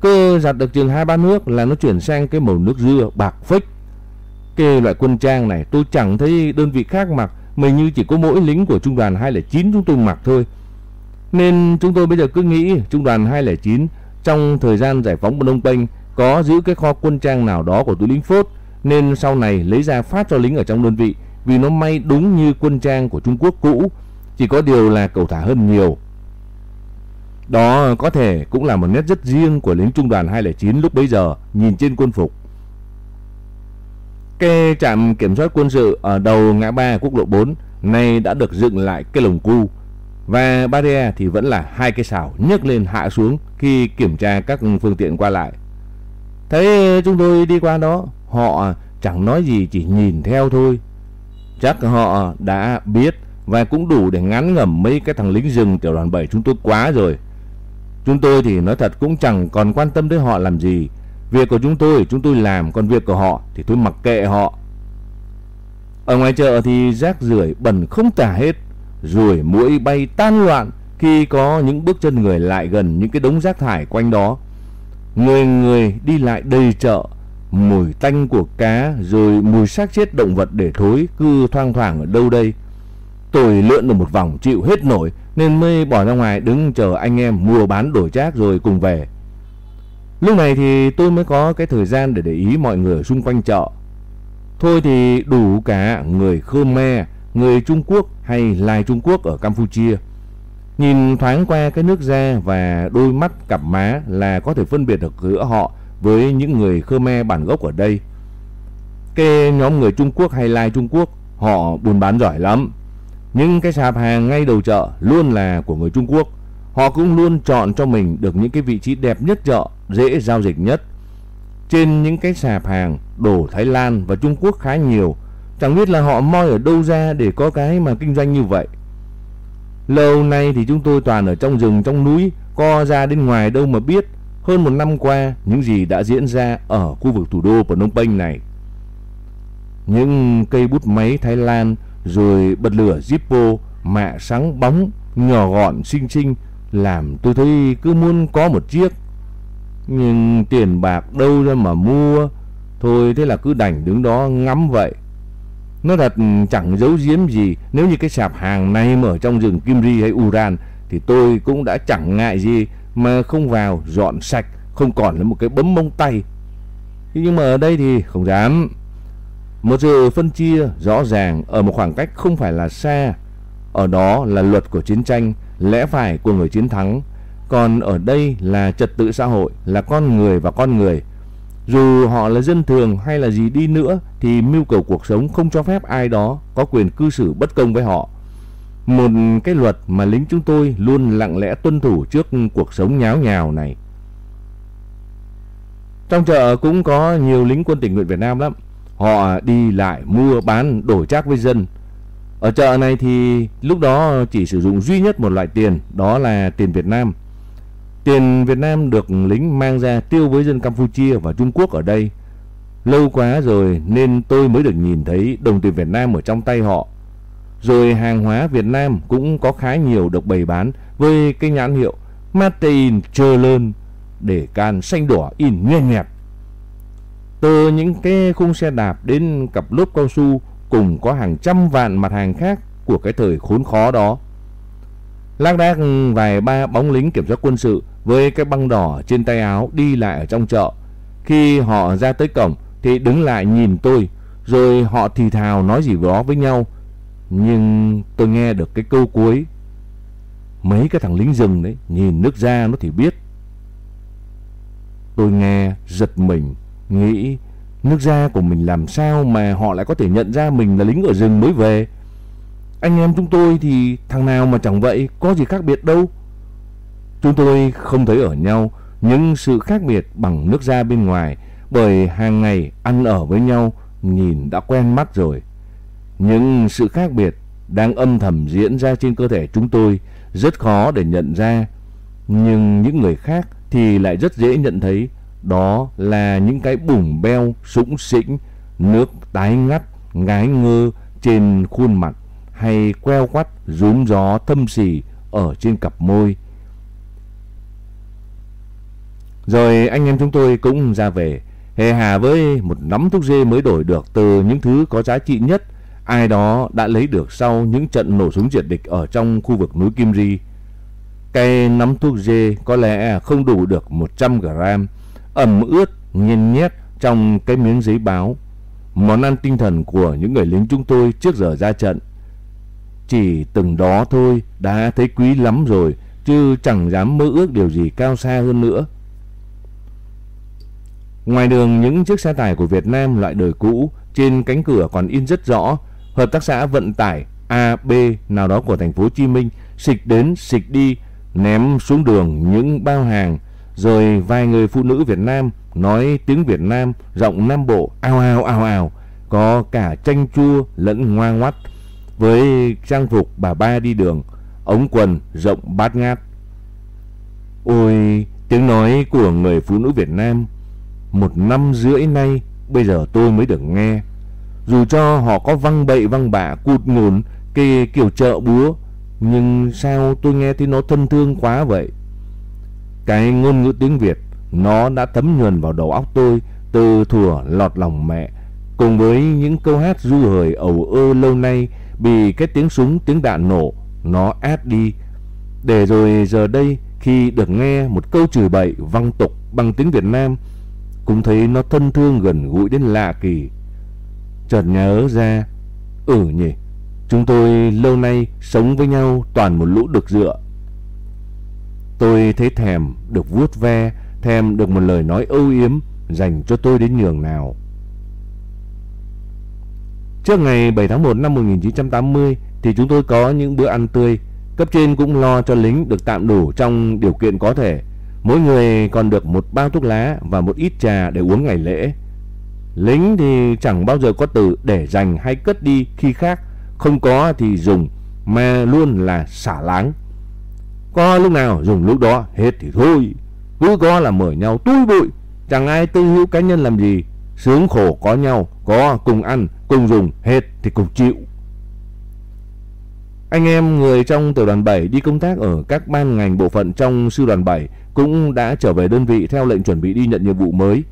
Cơ giặt được chừng hai ba nước là nó chuyển sang cái màu nước dưa, bạc phếch. Cái loại quân trang này, tôi chẳng thấy đơn vị khác mặc mình như chỉ có mỗi lính của trung đoàn 209 chúng tôi mặc thôi. Nên chúng tôi bây giờ cứ nghĩ trung đoàn 209 trong thời gian giải phóng Phnom Penh có giữ cái kho quân trang nào đó của túi lính phốt, nên sau này lấy ra phát cho lính ở trong đơn vị, vì nó may đúng như quân trang của Trung Quốc cũ. Chỉ có điều là cầu thả hơn nhiều đó có thể cũng là một nét rất riêng của lính trung đoàn 209 lúc bấy giờ nhìn trên quân phục. Cái trạm kiểm soát quân sự ở đầu ngã ba quốc lộ 4 nay đã được dựng lại cái lồng cu và barrier thì vẫn là hai cái xào nhấc lên hạ xuống khi kiểm tra các phương tiện qua lại. Thấy chúng tôi đi qua đó, họ chẳng nói gì chỉ nhìn theo thôi. Chắc họ đã biết và cũng đủ để ngắn ngẩm mấy cái thằng lính rừng tiểu đoàn 7 chúng tôi quá rồi. Chúng tôi thì nói thật cũng chẳng còn quan tâm tới họ làm gì. Việc của chúng tôi chúng tôi làm, còn việc của họ thì tôi mặc kệ họ. Ở ngoài chợ thì rác rưởi bẩn không tả hết, ruồi muỗi bay tan loạn khi có những bước chân người lại gần những cái đống rác thải quanh đó. Người người đi lại đầy chợ, mùi tanh của cá rồi mùi xác chết động vật để thối cứ thoang thoảng ở đâu đây. Tôi lượn được một vòng chịu hết nổi nên mới bỏ ra ngoài đứng chờ anh em mua bán đổi trác rồi cùng về. Lúc này thì tôi mới có cái thời gian để để ý mọi người xung quanh chợ. Thôi thì đủ cả người Khmer, người Trung Quốc hay Lai Trung Quốc ở Campuchia. Nhìn thoáng qua cái nước da và đôi mắt cặp má là có thể phân biệt được giữa họ với những người Khmer bản gốc ở đây. Cái nhóm người Trung Quốc hay Lai Trung Quốc họ buôn bán giỏi lắm. Nhưng cái sạp hàng ngay đầu chợ luôn là của người Trung Quốc. Họ cũng luôn chọn cho mình được những cái vị trí đẹp nhất chợ, dễ giao dịch nhất. Trên những cái sạp hàng, đồ Thái Lan và Trung Quốc khá nhiều. Chẳng biết là họ moi ở đâu ra để có cái mà kinh doanh như vậy. Lâu nay thì chúng tôi toàn ở trong rừng, trong núi, co ra đến ngoài đâu mà biết. Hơn một năm qua, những gì đã diễn ra ở khu vực thủ đô Phnom Penh này. Những cây bút máy Thái Lan rồi bật lửa Zippo, mạ sáng bóng, nhỏ gọn xinh xinh, làm tôi thấy cứ muốn có một chiếc. Nhưng tiền bạc đâu ra mà mua, thôi thế là cứ đành đứng đó ngắm vậy. Nó thật chẳng giấu giếm gì, nếu như cái sạp hàng này mở trong rừng Kim Ri hay Uran thì tôi cũng đã chẳng ngại gì mà không vào dọn sạch, không còn là một cái bấm mông tay. Nhưng mà ở đây thì không dám. Một sự phân chia rõ ràng ở một khoảng cách không phải là xa. Ở đó là luật của chiến tranh, lẽ phải của người chiến thắng. Còn ở đây là trật tự xã hội, là con người và con người. Dù họ là dân thường hay là gì đi nữa thì mưu cầu cuộc sống không cho phép ai đó có quyền cư xử bất công với họ. Một cái luật mà lính chúng tôi luôn lặng lẽ tuân thủ trước cuộc sống nháo nhào này. Trong chợ cũng có nhiều lính quân tình nguyện Việt Nam lắm. Họ đi lại mua bán đổi trác với dân. Ở chợ này thì lúc đó chỉ sử dụng duy nhất một loại tiền, đó là tiền Việt Nam. Tiền Việt Nam được lính mang ra tiêu với dân Campuchia và Trung Quốc ở đây. Lâu quá rồi nên tôi mới được nhìn thấy đồng tiền Việt Nam ở trong tay họ. Rồi hàng hóa Việt Nam cũng có khá nhiều được bày bán với cái nhãn hiệu Martin in Cherlơn để can xanh đỏ in nguyên nhẹt. Từ những cái khung xe đạp đến cặp lốp cao su cùng có hàng trăm vạn mặt hàng khác của cái thời khốn khó đó. Lác đác vài ba bóng lính kiểm soát quân sự với cái băng đỏ trên tay áo đi lại ở trong chợ. Khi họ ra tới cổng thì đứng lại nhìn tôi, rồi họ thì thào nói gì đó với nhau. Nhưng tôi nghe được cái câu cuối. Mấy cái thằng lính rừng đấy, nhìn nước ra nó thì biết. Tôi nghe giật mình Nghĩ nước da của mình làm sao mà họ lại có thể nhận ra mình là lính ở rừng mới về. Anh em chúng tôi thì thằng nào mà chẳng vậy, có gì khác biệt đâu. Chúng tôi không thấy ở nhau những sự khác biệt bằng nước da bên ngoài bởi hàng ngày ăn ở với nhau nhìn đã quen mắt rồi. Những sự khác biệt đang âm thầm diễn ra trên cơ thể chúng tôi rất khó để nhận ra. Nhưng những người khác thì lại rất dễ nhận thấy đó là những cái bùng beo sũng sĩnh, nước tái ngắt, ngái ngơ trên khuôn mặt hay queo quắt rúm gió thâm xì ở trên cặp môi. Rồi anh em chúng tôi cũng ra về, hề hà với một nắm thuốc dê mới đổi được từ những thứ có giá trị nhất ai đó đã lấy được sau những trận nổ súng diệt địch ở trong khu vực núi Kim Ri. Cây nắm thuốc dê có lẽ không đủ được 100 gram, ẩm ướt, nhiên nhét trong cái miếng giấy báo. Món ăn tinh thần của những người lính chúng tôi trước giờ ra trận. Chỉ từng đó thôi đã thấy quý lắm rồi, chứ chẳng dám mơ ước điều gì cao xa hơn nữa. Ngoài đường những chiếc xe tải của Việt Nam loại đời cũ trên cánh cửa còn in rất rõ hợp tác xã vận tải AB nào đó của thành phố Hồ Chí Minh xịch đến xịch đi ném xuống đường những bao hàng rồi vài người phụ nữ Việt Nam nói tiếng Việt Nam giọng Nam Bộ ao ao ao ao, có cả chanh chua lẫn ngoa ngoắt với trang phục bà ba đi đường, ống quần rộng bát ngát. Ôi, tiếng nói của người phụ nữ Việt Nam một năm rưỡi nay bây giờ tôi mới được nghe. Dù cho họ có văng bậy văng bạ cụt ngủn Cái kiểu chợ búa Nhưng sao tôi nghe thấy nó thân thương quá vậy cái ngôn ngữ tiếng Việt, Nó đã thấm nhuần vào đầu óc tôi Từ thuở lọt lòng mẹ, Cùng với những câu hát du hời ẩu ơ lâu nay Bị cái tiếng súng, tiếng đạn nổ, Nó át đi. Để rồi giờ đây, Khi được nghe một câu chửi bậy văng tục bằng tiếng Việt Nam, Cũng thấy nó thân thương gần gũi đến lạ kỳ. Chợt nhớ ra Ừ nhỉ, Chúng tôi lâu nay sống với nhau toàn một lũ đực dựa. Tôi thấy thèm được vuốt ve, Thèm được một lời nói âu yếm Dành cho tôi đến nhường nào. Trước ngày 7 tháng 1 năm 1980 Thì chúng tôi có những bữa ăn tươi, Cấp trên cũng lo cho lính được tạm đủ trong điều kiện có thể. Mỗi người còn được một bao thuốc lá và một ít trà để uống ngày lễ. Lính thì chẳng bao giờ có từ để dành hay cất đi khi khác. Không có thì dùng, mà luôn là xả láng. Có lúc nào dùng lúc đó hết thì thôi. Cứ có là mở nhau túi bụi. Chẳng ai tư hữu cá nhân làm gì. Sướng khổ có nhau Có cùng ăn, cùng dùng, hết thì cùng chịu. Anh em người trong tiểu đoàn 7 đi công tác ở các ban ngành bộ phận trong sư đoàn 7 cũng đã trở về đơn vị theo lệnh chuẩn bị đi nhận nhiệm vụ mới.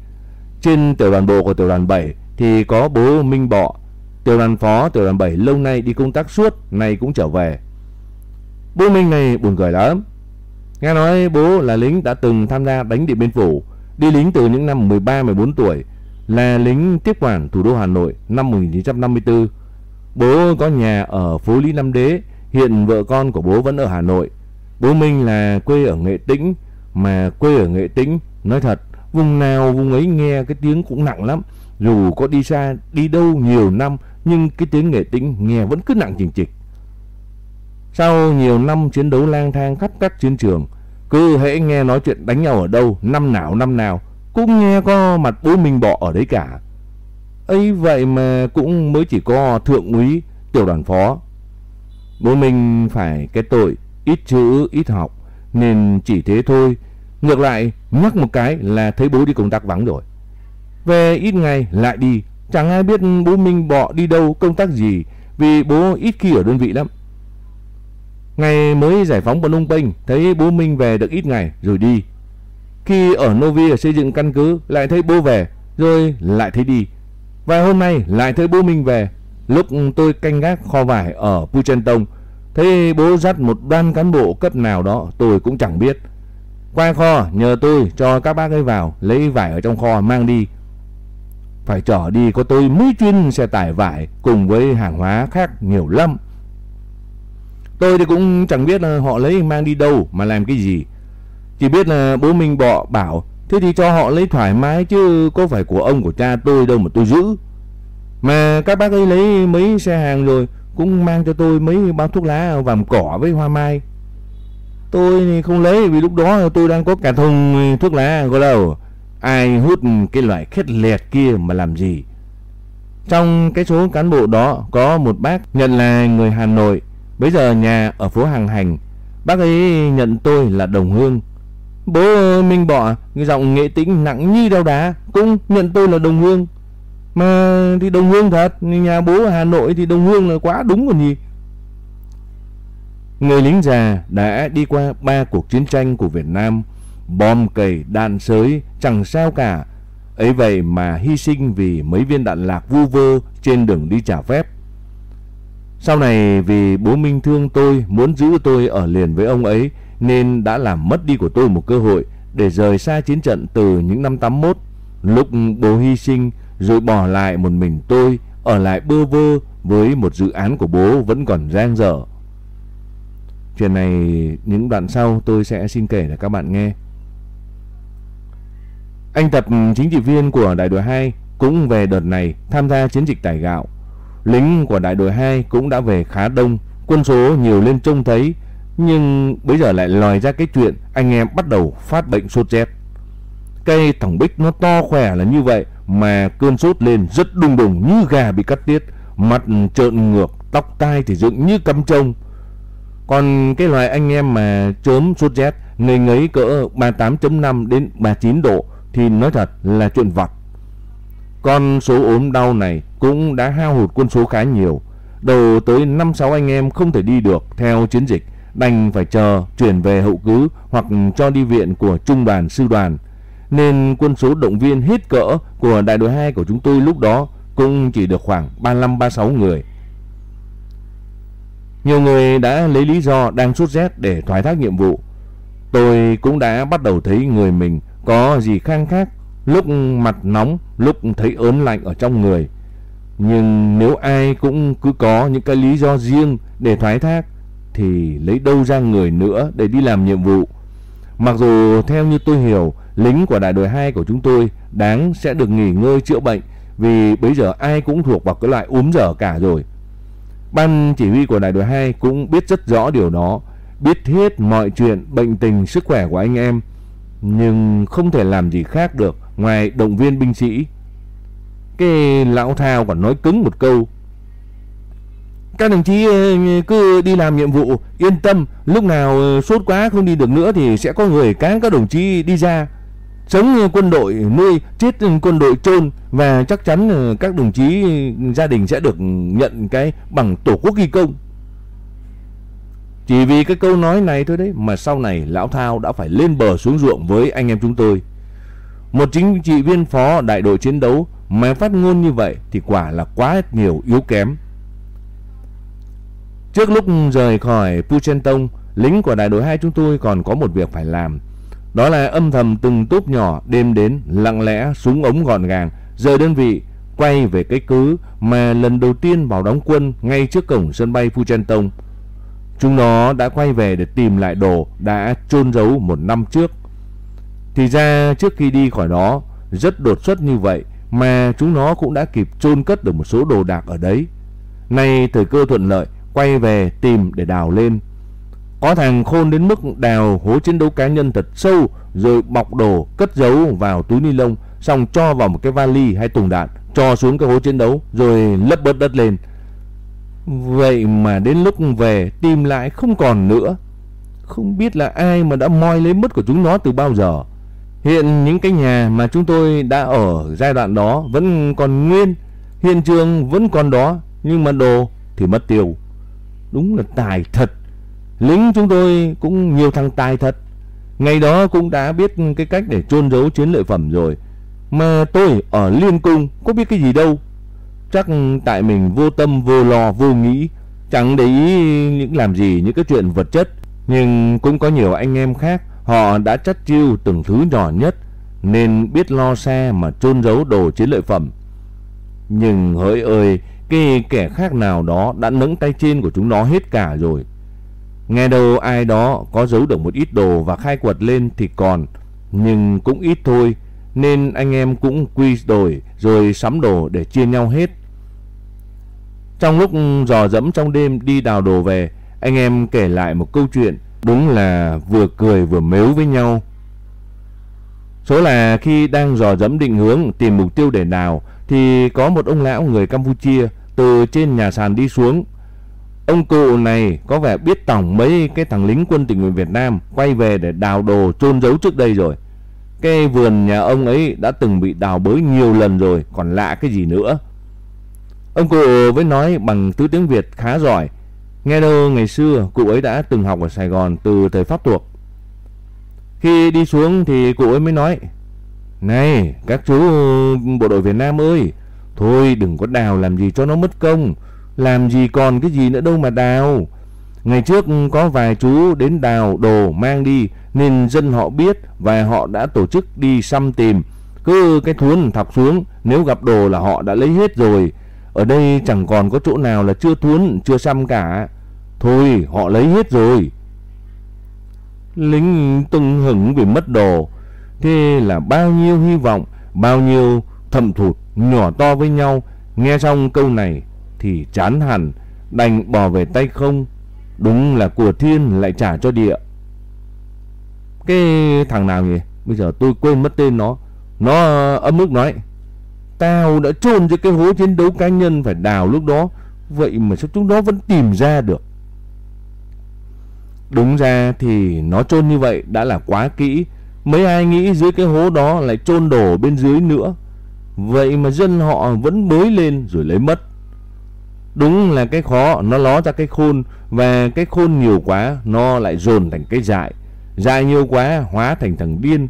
Trên tiểu đoàn bộ của tiểu đoàn 7 thì có bố Minh Bọ, tiểu đoàn phó tiểu đoàn 7 lâu nay đi công tác suốt, nay cũng trở về. Bố Minh này buồn cười lắm. Nghe nói bố là lính đã từng tham gia đánh Điện Biên Phủ, đi lính từ những năm 13-14 tuổi, là lính tiếp quản thủ đô Hà Nội năm 1954. Bố có nhà ở phố Lý Nam Đế, hiện vợ con của bố vẫn ở Hà Nội. Bố Minh là quê ở Nghệ Tĩnh, mà quê ở Nghệ Tĩnh, nói thật, vùng nào vùng ấy nghe cái tiếng cũng nặng lắm. Dù có đi xa, đi đâu nhiều năm, nhưng cái tiếng Nghệ Tĩnh nghe vẫn cứ nặng chỉnh chịch. Sau nhiều năm chiến đấu lang thang khắp các chiến trường, cứ hễ nghe nói chuyện đánh nhau ở đâu, năm nào năm nào, cũng nghe có mặt bố mình Bọ ở đấy cả. ấy vậy mà cũng mới chỉ có thượng úy tiểu đoàn phó. Bố mình phải cái tội ít chữ ít học nên chỉ thế thôi. Ngược lại nhắc một cái là thấy bố đi công tác vắng rồi. Về ít ngày lại đi, chẳng ai biết bố mình Bọ đi đâu công tác gì vì bố ít khi ở đơn vị lắm. Ngày mới giải phóng Phnom Penh, thấy bố Minh về được ít ngày, rồi đi. Khi ở Novi ở xây dựng căn cứ, lại thấy bố về, rồi lại thấy đi. Và hôm nay lại thấy bố Minh về. Lúc tôi canh gác kho vải ở Puchentong, thấy bố dắt một đoàn cán bộ cấp nào đó, tôi cũng chẳng biết. Qua kho, nhờ tôi cho các bác ấy vào, lấy vải ở trong kho mang đi. Phải chở đi có tôi mấy chuyên xe tải vải cùng với hàng hóa khác nhiều lắm. Tôi thì cũng chẳng biết là họ lấy mang đi đâu mà làm cái gì. Chỉ biết là bố mình bỏ bảo, Thế thì cho họ lấy thoải mái chứ có phải của ông, của cha tôi đâu mà tôi giữ. Mà các bác ấy lấy mấy xe hàng rồi Cũng mang cho tôi mấy bao thuốc lá vàm cỏ với hoa mai. Tôi thì không lấy vì lúc đó tôi đang có cả thùng thuốc lá, có đâu. Ai hút cái loại khét lẹt kia mà làm gì? Trong cái số cán bộ đó có một bác nhận là người Hà Nội. Bây giờ nhà ở phố Hàng Hành Bác ấy nhận tôi là đồng hương Bố Minh Bọ cái giọng nghệ tĩnh nặng như đau đá cũng nhận tôi là đồng hương. Mà thì đồng hương thật, nhà bố ở Hà Nội thì đồng hương là quá đúng còn gì. Người lính già đã đi qua ba cuộc chiến tranh của Việt Nam, bom cầy, đạn sới, chẳng sao cả. Ấy vậy mà hy sinh vì mấy viên đạn lạc vu vơ trên đường đi trả phép. Sau này vì bố Minh thương tôi, muốn giữ tôi ở liền với ông ấy, nên đã làm mất đi của tôi một cơ hội để rời xa chiến trận từ những năm 81. Lúc bố hy sinh rồi bỏ lại một mình tôi ở lại bơ vơ với một dự án của bố vẫn còn dang dở. Chuyện này những đoạn sau tôi sẽ xin kể để các bạn nghe. Anh Tập chính trị viên của đại đội 2 cũng về đợt này tham gia chiến dịch tải gạo. Lính của đại đội 2 cũng đã về khá đông, quân số nhiều lên trông thấy nhưng bây giờ lại lòi ra cái chuyện anh em bắt đầu phát bệnh sốt rét. Cây thẳng bích nó to khỏe là như vậy mà cơn sốt lên rất đùng đùng như gà bị cắt tiết, mặt trợn ngược, tóc tai thì dựng như cắm trông. Còn cái loài anh em mà chớm sốt rét ngây ngấy cỡ 38.5 đến 39 độ thì nói thật là chuyện vặt. Con số ốm đau này cũng đã hao hụt quân số khá nhiều. Đầu tới 5-6 anh em không thể đi được theo chiến dịch, đành phải chờ chuyển về hậu cứ hoặc cho đi viện của trung đoàn sư đoàn. Nên quân số động viên hết cỡ của đại đội 2 của chúng tôi lúc đó cũng chỉ được khoảng 35-36 người. Nhiều người đã lấy lý do đang sốt rét để thoái thác nhiệm vụ. Tôi cũng đã bắt đầu thấy người mình có gì khang khác, lúc mặt nóng, lúc thấy ớn lạnh ở trong người. Nhưng nếu ai cũng cứ có những cái lý do riêng để thoái thác thì lấy đâu ra người nữa để đi làm nhiệm vụ. Mặc dù theo như tôi hiểu, lính của đại đội 2 của chúng tôi đáng sẽ được nghỉ ngơi chữa bệnh vì bây giờ ai cũng thuộc vào cái loại úm dở cả rồi. Ban chỉ huy của đại đội 2 cũng biết rất rõ điều đó, biết hết mọi chuyện bệnh tình sức khỏe của anh em, nhưng không thể làm gì khác được ngoài động viên binh sĩ. Cái lão thao còn nói cứng một câu. Các đồng chí ờ, cứ đi làm nhiệm vụ, yên tâm, lúc nào ờ, sốt quá không đi được nữa thì sẽ có người cán các đồng chí đi ra. Sống ờ, quân đội nuôi, chết ừ, quân đội chôn và chắc chắn các đồng chí ừ, gia đình sẽ được nhận cái bằng tổ quốc ghi công. Chỉ vì cái câu nói này thôi đấy mà sau này lão Thao đã phải lên bờ xuống ruộng với anh em chúng tôi. Một chính trị viên phó đại đội chiến đấu mà phát ngôn như vậy thì quả là quá nhiều yếu kém. Trước lúc rời khỏi Puchentong, lính của đại đội 2 chúng tôi còn có một việc phải làm. Đó là âm thầm từng túp nhỏ đêm đến lặng lẽ súng ống gọn gàng rời đơn vị quay về cái cứ mà lần đầu tiên vào đóng quân ngay trước cổng sân bay Fuchentong. Chúng nó đã quay về để tìm lại đồ đã chôn giấu một năm trước. Thì ra trước khi đi khỏi đó rất đột xuất như vậy mà chúng nó cũng đã kịp chôn cất được một số đồ đạc ở đấy. Nay thời cơ thuận lợi, quay về tìm để đào lên. Có thằng khôn đến mức đào hố chiến đấu cá nhân thật sâu, rồi bọc đồ, cất giấu vào túi ni lông, xong cho vào một cái vali hay tùng đạn, cho xuống cái hố chiến đấu, rồi lấp bớt đất lên. Vậy mà đến lúc về, tìm lại không còn nữa. Không biết là ai mà đã moi lấy mất của chúng nó từ bao giờ. Hiện những cái nhà mà chúng tôi đã ở giai đoạn đó vẫn còn nguyên, hiện trường vẫn còn đó, nhưng mà đồ thì mất tiêu. Đúng là tài thật. Lính chúng tôi cũng nhiều thằng tài thật. Ngày đó cũng đã biết cái cách để chôn giấu chiến lợi phẩm rồi. Mà tôi ở Liên Cung có biết cái gì đâu. Chắc tại mình vô tâm vô lo vô nghĩ, chẳng để ý những làm gì những cái chuyện vật chất. Nhưng cũng có nhiều anh em khác, họ đã chất chiêu từng thứ nhỏ nhất, nên biết lo xe mà chôn giấu đồ chiến lợi phẩm. Nhưng hỡi ơi, cái kẻ khác nào đó đã nâng tay trên của chúng nó hết cả rồi. Nghe đâu ai đó có giấu được một ít đồ và khai quật lên thì còn, nhưng cũng ít thôi, nên anh em cũng quy đổi rồi sắm đồ để chia nhau hết. Trong lúc dò dẫm trong đêm đi đào đồ về, anh em kể lại một câu chuyện đúng là vừa cười vừa mếu với nhau. Số là khi đang dò dẫm định hướng tìm mục tiêu để đào thì có một ông lão người Campuchia từ trên nhà sàn đi xuống. Ông cụ này có vẻ biết tổng mấy cái thằng lính quân tình nguyện Việt Nam quay về để đào đồ chôn giấu trước đây rồi. Cái vườn nhà ông ấy đã từng bị đào bới nhiều lần rồi, còn lạ cái gì nữa. Ông cụ với nói bằng thứ tiếng Việt khá giỏi. Nghe đâu ngày xưa cụ ấy đã từng học ở Sài Gòn từ thời Pháp thuộc. Khi đi xuống thì cụ ấy mới nói, Này, các chú bộ đội Việt Nam ơi, Thôi đừng có đào làm gì cho nó mất công, Làm gì còn cái gì nữa đâu mà đào. Ngày trước có vài chú đến đào đồ mang đi, Nên dân họ biết Và họ đã tổ chức đi xăm tìm. Cứ cái thuấn thọc xuống, Nếu gặp đồ là họ đã lấy hết rồi. Ở đây chẳng còn có chỗ nào là chưa thuấn Chưa xăm cả. Thôi, họ lấy hết rồi. Lính tưng hứng vì mất đồ. Thế là bao nhiêu hy vọng, Bao nhiêu thầm thụt nhỏ to với nhau. Nghe xong câu này Thì chán hẳn. Đành bỏ về tay không. Đúng là của thiên lại trả cho địa. Cái thằng nào nhỉ? Bây giờ tôi quên mất tên nó. Nó ờ, âm ức nói, Tao đã chôn cho cái hố chiến đấu cá nhân phải đào lúc đó. Vậy mà sao chúng nó vẫn tìm ra được? Đúng ra thì nó chôn như vậy đã là quá kỹ Mấy ai nghĩ dưới cái hố đó lại chôn đổ bên dưới nữa Vậy mà dân họ vẫn bới lên rồi lấy mất. Đúng là cái khó, nó ló ra cái khôn và cái khôn nhiều quá, nó lại dồn thành cái dại. Dại nhiều quá, hóa thành thằng điên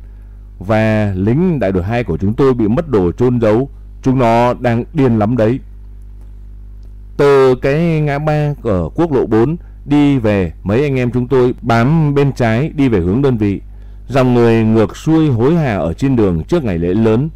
và lính đại đội 2 của chúng tôi bị mất đồ chôn giấu. Chúng nó đang điên lắm đấy. Từ cái ngã ba ở quốc lộ 4 đi về, mấy anh em chúng tôi bám bên trái đi về hướng đơn vị. Dòng người ngược xuôi hối hả ở trên đường trước ngày lễ lớn.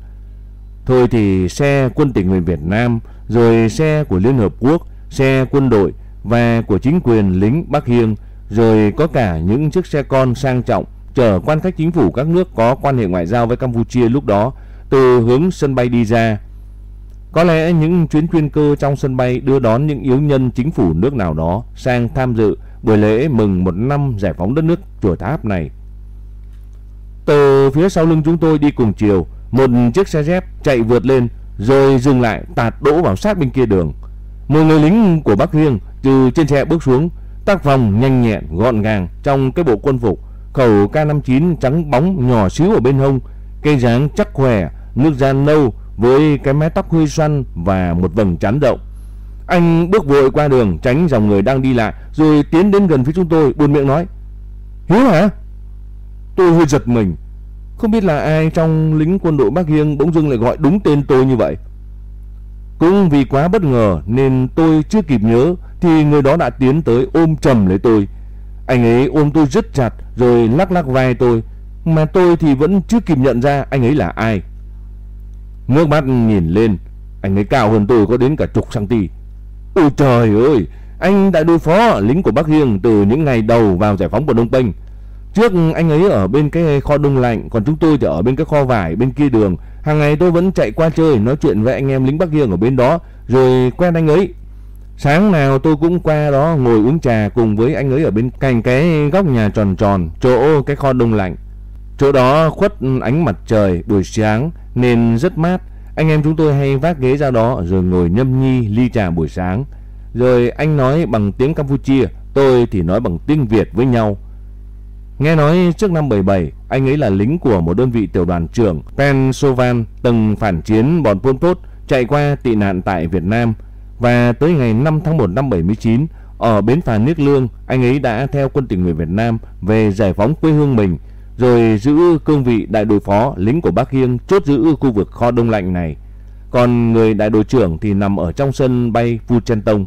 Thôi thì xe quân tình nguyện Việt Nam, rồi xe của Liên Hợp Quốc, xe quân đội và của chính quyền lính Bắc Hiêng, rồi có cả những chiếc xe con sang trọng chở quan khách chính phủ các nước có quan hệ ngoại giao với Campuchia lúc đó từ hướng sân bay đi ra. Có lẽ những chuyến chuyên cơ trong sân bay đưa đón những yếu nhân chính phủ nước nào đó sang tham dự buổi lễ mừng một năm giải phóng đất nước chùa Tháp này. Từ phía sau lưng chúng tôi đi cùng chiều, một chiếc xe dép chạy vượt lên rồi dừng lại tạt đỗ vào sát bên kia đường. Một người lính của Bắc Riêng từ trên xe bước xuống, tác phòng nhanh nhẹn, gọn gàng trong cái bộ quân phục, khẩu K59 trắng bóng nhỏ xíu ở bên hông, cây dáng chắc khỏe, nước da nâu với cái mái tóc hơi xoăn và một vầng trán rộng. Anh bước vội qua đường, tránh dòng người đang đi lại, rồi tiến đến gần phía chúng tôi, buồn miệng nói, Hiếu hả? Tôi hơi giật mình. Không biết là ai trong lính quân đội Bắc Hiêng bỗng dưng lại gọi đúng tên tôi như vậy. Cũng vì quá bất ngờ nên tôi chưa kịp nhớ, Thì người đó đã tiến tới ôm trầm lấy tôi. Anh ấy ôm tôi rất chặt, rồi lắc lắc vai tôi. Mà tôi thì vẫn chưa kịp nhận ra anh ấy là ai. Ngước mắt nhìn lên Anh ấy cao hơn tôi có đến cả chục cm Ôi trời ơi, Anh đã đối phó lính của Bắc Hiêng Từ những ngày đầu vào giải phóng của Đông Bình. Trước anh ấy ở bên cái kho đông lạnh, Còn chúng tôi thì ở bên cái kho vải bên kia đường Hàng ngày tôi vẫn chạy qua chơi, Nói chuyện với anh em lính Bắc Hiêng ở bên đó, Rồi quen anh ấy Sáng nào tôi cũng qua đó ngồi uống trà cùng với anh ấy ở bên cạnh cái góc nhà tròn tròn, chỗ cái kho đông lạnh. Chỗ đó khuất ánh mặt trời, buổi sáng nên rất mát. Anh em chúng tôi hay vác ghế ra đó rồi ngồi nhâm nhi ly trà buổi sáng. Rồi anh nói bằng tiếng Campuchia, tôi thì nói bằng tiếng Việt với nhau. Nghe nói trước năm 77, anh ấy là lính của một đơn vị tiểu đoàn trưởng Pensovan từng phản chiến bọn Pol Pot chạy qua tị nạn tại Việt Nam và tới ngày 5 tháng 1 năm 79 ở bến phà Niết Lương, anh ấy đã theo quân tình nguyện Việt Nam về giải phóng quê hương mình rồi giữ cương vị đại đội phó lính của Bác Hiên chốt giữ khu vực kho đông lạnh này. Còn người đại đội trưởng thì nằm ở trong sân bay Phu Chen Tông.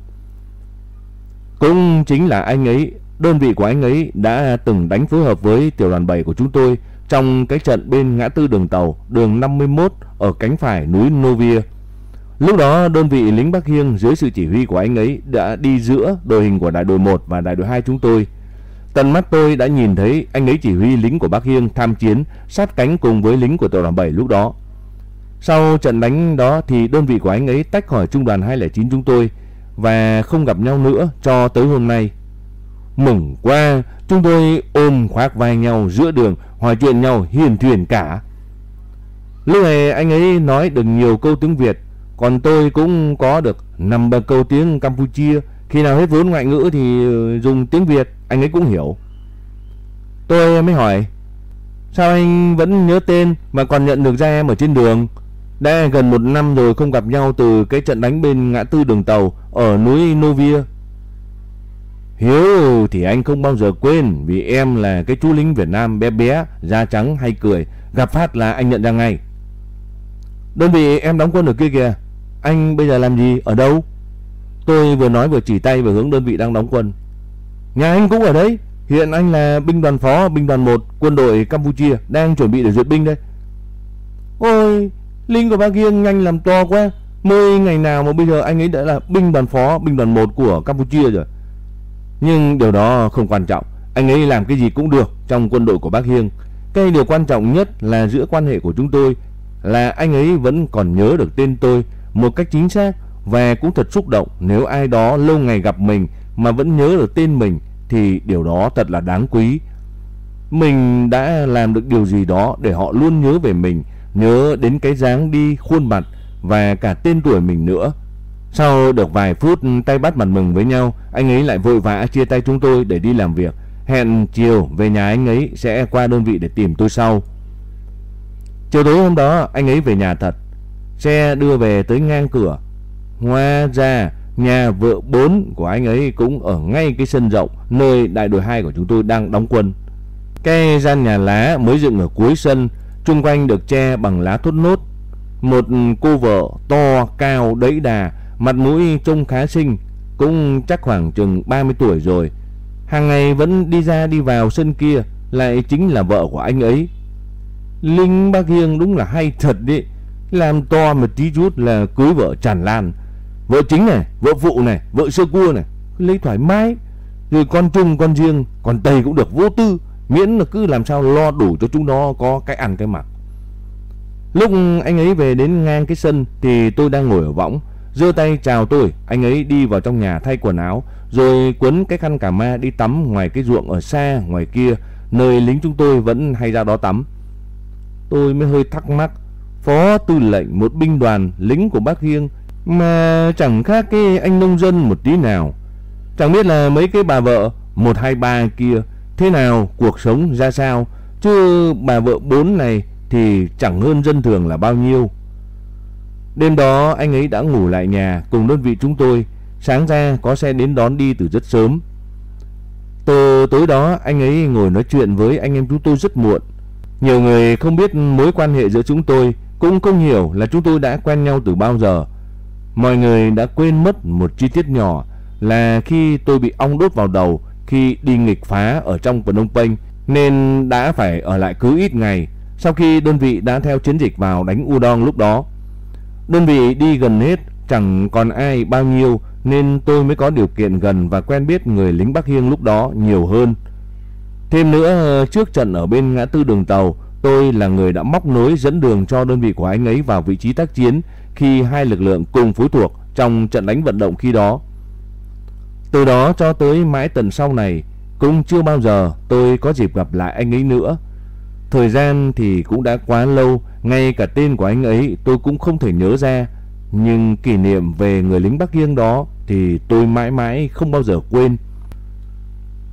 Cũng chính là anh ấy, đơn vị của anh ấy đã từng đánh phối hợp với tiểu đoàn 7 của chúng tôi trong cái trận bên ngã tư đường tàu, đường 51 ở cánh phải núi Novia. Lúc đó đơn vị lính Bắc Hiêng dưới sự chỉ huy của anh ấy đã đi giữa đội hình của đại đội 1 và đại đội 2 chúng tôi. Tận mắt tôi đã nhìn thấy anh ấy chỉ huy lính của Bắc Hiên tham chiến sát cánh cùng với lính của tiểu đoàn 7 lúc đó. Sau trận đánh đó thì đơn vị của anh ấy tách khỏi trung đoàn 209 chúng tôi và không gặp nhau nữa cho tới hôm nay. Mừng quá, chúng tôi ôm khoác vai nhau giữa đường, hỏi chuyện nhau hiền thuyền cả. Lúc này anh ấy nói được nhiều câu tiếng Việt, còn tôi cũng có được năm ba câu tiếng Campuchia. Khi nào hết vốn ngoại ngữ thì dùng tiếng Việt, anh ấy cũng hiểu. Tôi mới hỏi, sao anh vẫn nhớ tên mà còn nhận được ra em ở trên đường? Đã gần một năm rồi không gặp nhau từ cái trận đánh bên ngã tư đường tàu ở núi Novia. Hiếu thì anh không bao giờ quên vì em là cái chú lính Việt Nam bé bé, da trắng hay cười, gặp phát là anh nhận ra ngay. Đơn vị em đóng quân ở kia kìa, anh bây giờ làm gì, ở đâu? Tôi vừa nói vừa chỉ tay về hướng đơn vị đang đóng quân. Nhà anh cũng ở đấy, hiện anh là binh đoàn phó binh đoàn 1 quân đội Campuchia đang chuẩn bị để duyệt binh đây. Ôi, Linh của bác Giêng nhanh làm to quá. Mới ngày nào mà bây giờ anh ấy đã là binh đoàn phó, binh đoàn 1 của Campuchia rồi. Nhưng điều đó không quan trọng. Anh ấy làm cái gì cũng được trong quân đội của bác Hiêng. Cái điều quan trọng nhất là giữa quan hệ của chúng tôi là anh ấy vẫn còn nhớ được tên tôi một cách chính xác và cũng thật xúc động nếu ai đó lâu ngày gặp mình mà vẫn nhớ được tên mình thì điều đó thật là đáng quý. Mình đã làm được điều gì đó để họ luôn nhớ về mình nhớ đến cái dáng đi khuôn mặt và cả tên tuổi mình nữa. Sau được vài phút tay bắt mặt mừng với nhau, anh ấy lại vội vã chia tay chúng tôi để đi làm việc. Hẹn chiều về nhà anh ấy sẽ qua đơn vị để tìm tôi sau. Chiều tối hôm đó anh ấy về nhà thật. Xe đưa về tới ngang cửa. Hóa ra nhà vợ bốn của anh ấy cũng ở ngay cái sân rộng nơi đại đội 2 của chúng tôi đang đóng quân. Cái gian nhà lá mới dựng ở cuối sân, xung quanh được che bằng lá thốt nốt. Một cô vợ to, cao, đẫy đà, mặt mũi trông khá xinh, cũng chắc khoảng chừng 30 tuổi rồi. Hàng ngày vẫn đi ra đi vào sân kia, lại chính là vợ của anh ấy. Linh Bác hiêng đúng là hay thật đấy. Làm to một tí chút là cưới vợ tràn lan. Vợ chính này, vợ phụ này, vợ sơ cua này, lấy thoải mái. Rồi con chung, con riêng, con tây cũng được vô tư. Miễn là cứ làm sao lo đủ cho chúng nó có cái ăn cái mặc. Lúc anh ấy về đến ngang cái sân thì tôi đang ngồi ở võng. giơ tay chào tôi, anh ấy đi vào trong nhà thay quần áo. Rồi quấn cái khăn cà ma đi tắm ngoài cái ruộng ở xa ngoài kia. Nơi lính chúng tôi vẫn hay ra đó tắm. Tôi mới hơi thắc mắc. Phó tư lệnh một binh đoàn lính của bác Hiêng mà chẳng khác cái anh nông dân một tí nào. Chẳng biết là mấy cái bà vợ một hai ba kia thế nào, cuộc sống ra sao, chứ bà vợ bốn này thì chẳng hơn dân thường là bao nhiêu. Đêm đó anh ấy đã ngủ lại nhà cùng đơn vị chúng tôi, sáng ra có xe đến đón đi từ rất sớm. Từ tối đó anh ấy ngồi nói chuyện với anh em chúng tôi rất muộn. Nhiều người không biết mối quan hệ giữa chúng tôi, cũng không hiểu là chúng tôi đã quen nhau từ bao giờ. Mọi người đã quên mất một chi tiết nhỏ là khi tôi bị ong đốt vào đầu khi đi nghịch phá ở trong Phnom Penh nên đã phải ở lại cứ ít ngày sau khi đơn vị đã theo chiến dịch vào đánh Udon lúc đó. Đơn vị đi gần hết, chẳng còn ai bao nhiêu nên tôi mới có điều kiện gần và quen biết người lính Bắc Hiêng lúc đó nhiều hơn. Thêm nữa, trước trận ở bên ngã tư đường tàu, tôi là người đã móc nối dẫn đường cho đơn vị của anh ấy vào vị trí tác chiến khi hai lực lượng cùng phối thuộc trong trận đánh vận động khi đó. Từ đó cho tới mãi tận sau này, cũng chưa bao giờ tôi có dịp gặp lại anh ấy nữa. Thời gian thì cũng đã quá lâu, ngay cả tên của anh ấy tôi cũng không thể nhớ ra. Nhưng kỷ niệm về người lính Bắc Giang đó thì tôi mãi mãi không bao giờ quên.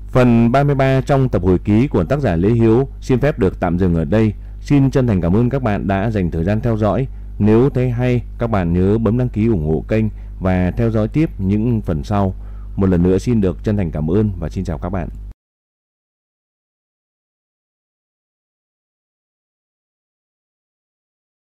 Phần 33 trong tập hồi ký của tác giả Lê Hiếu xin phép được tạm dừng ở đây. Xin chân thành cảm ơn các bạn đã dành thời gian theo dõi. Nếu thấy hay, các bạn nhớ bấm đăng ký ủng hộ kênh và theo dõi tiếp những phần sau. Một lần nữa xin được chân thành cảm ơn và xin chào các bạn.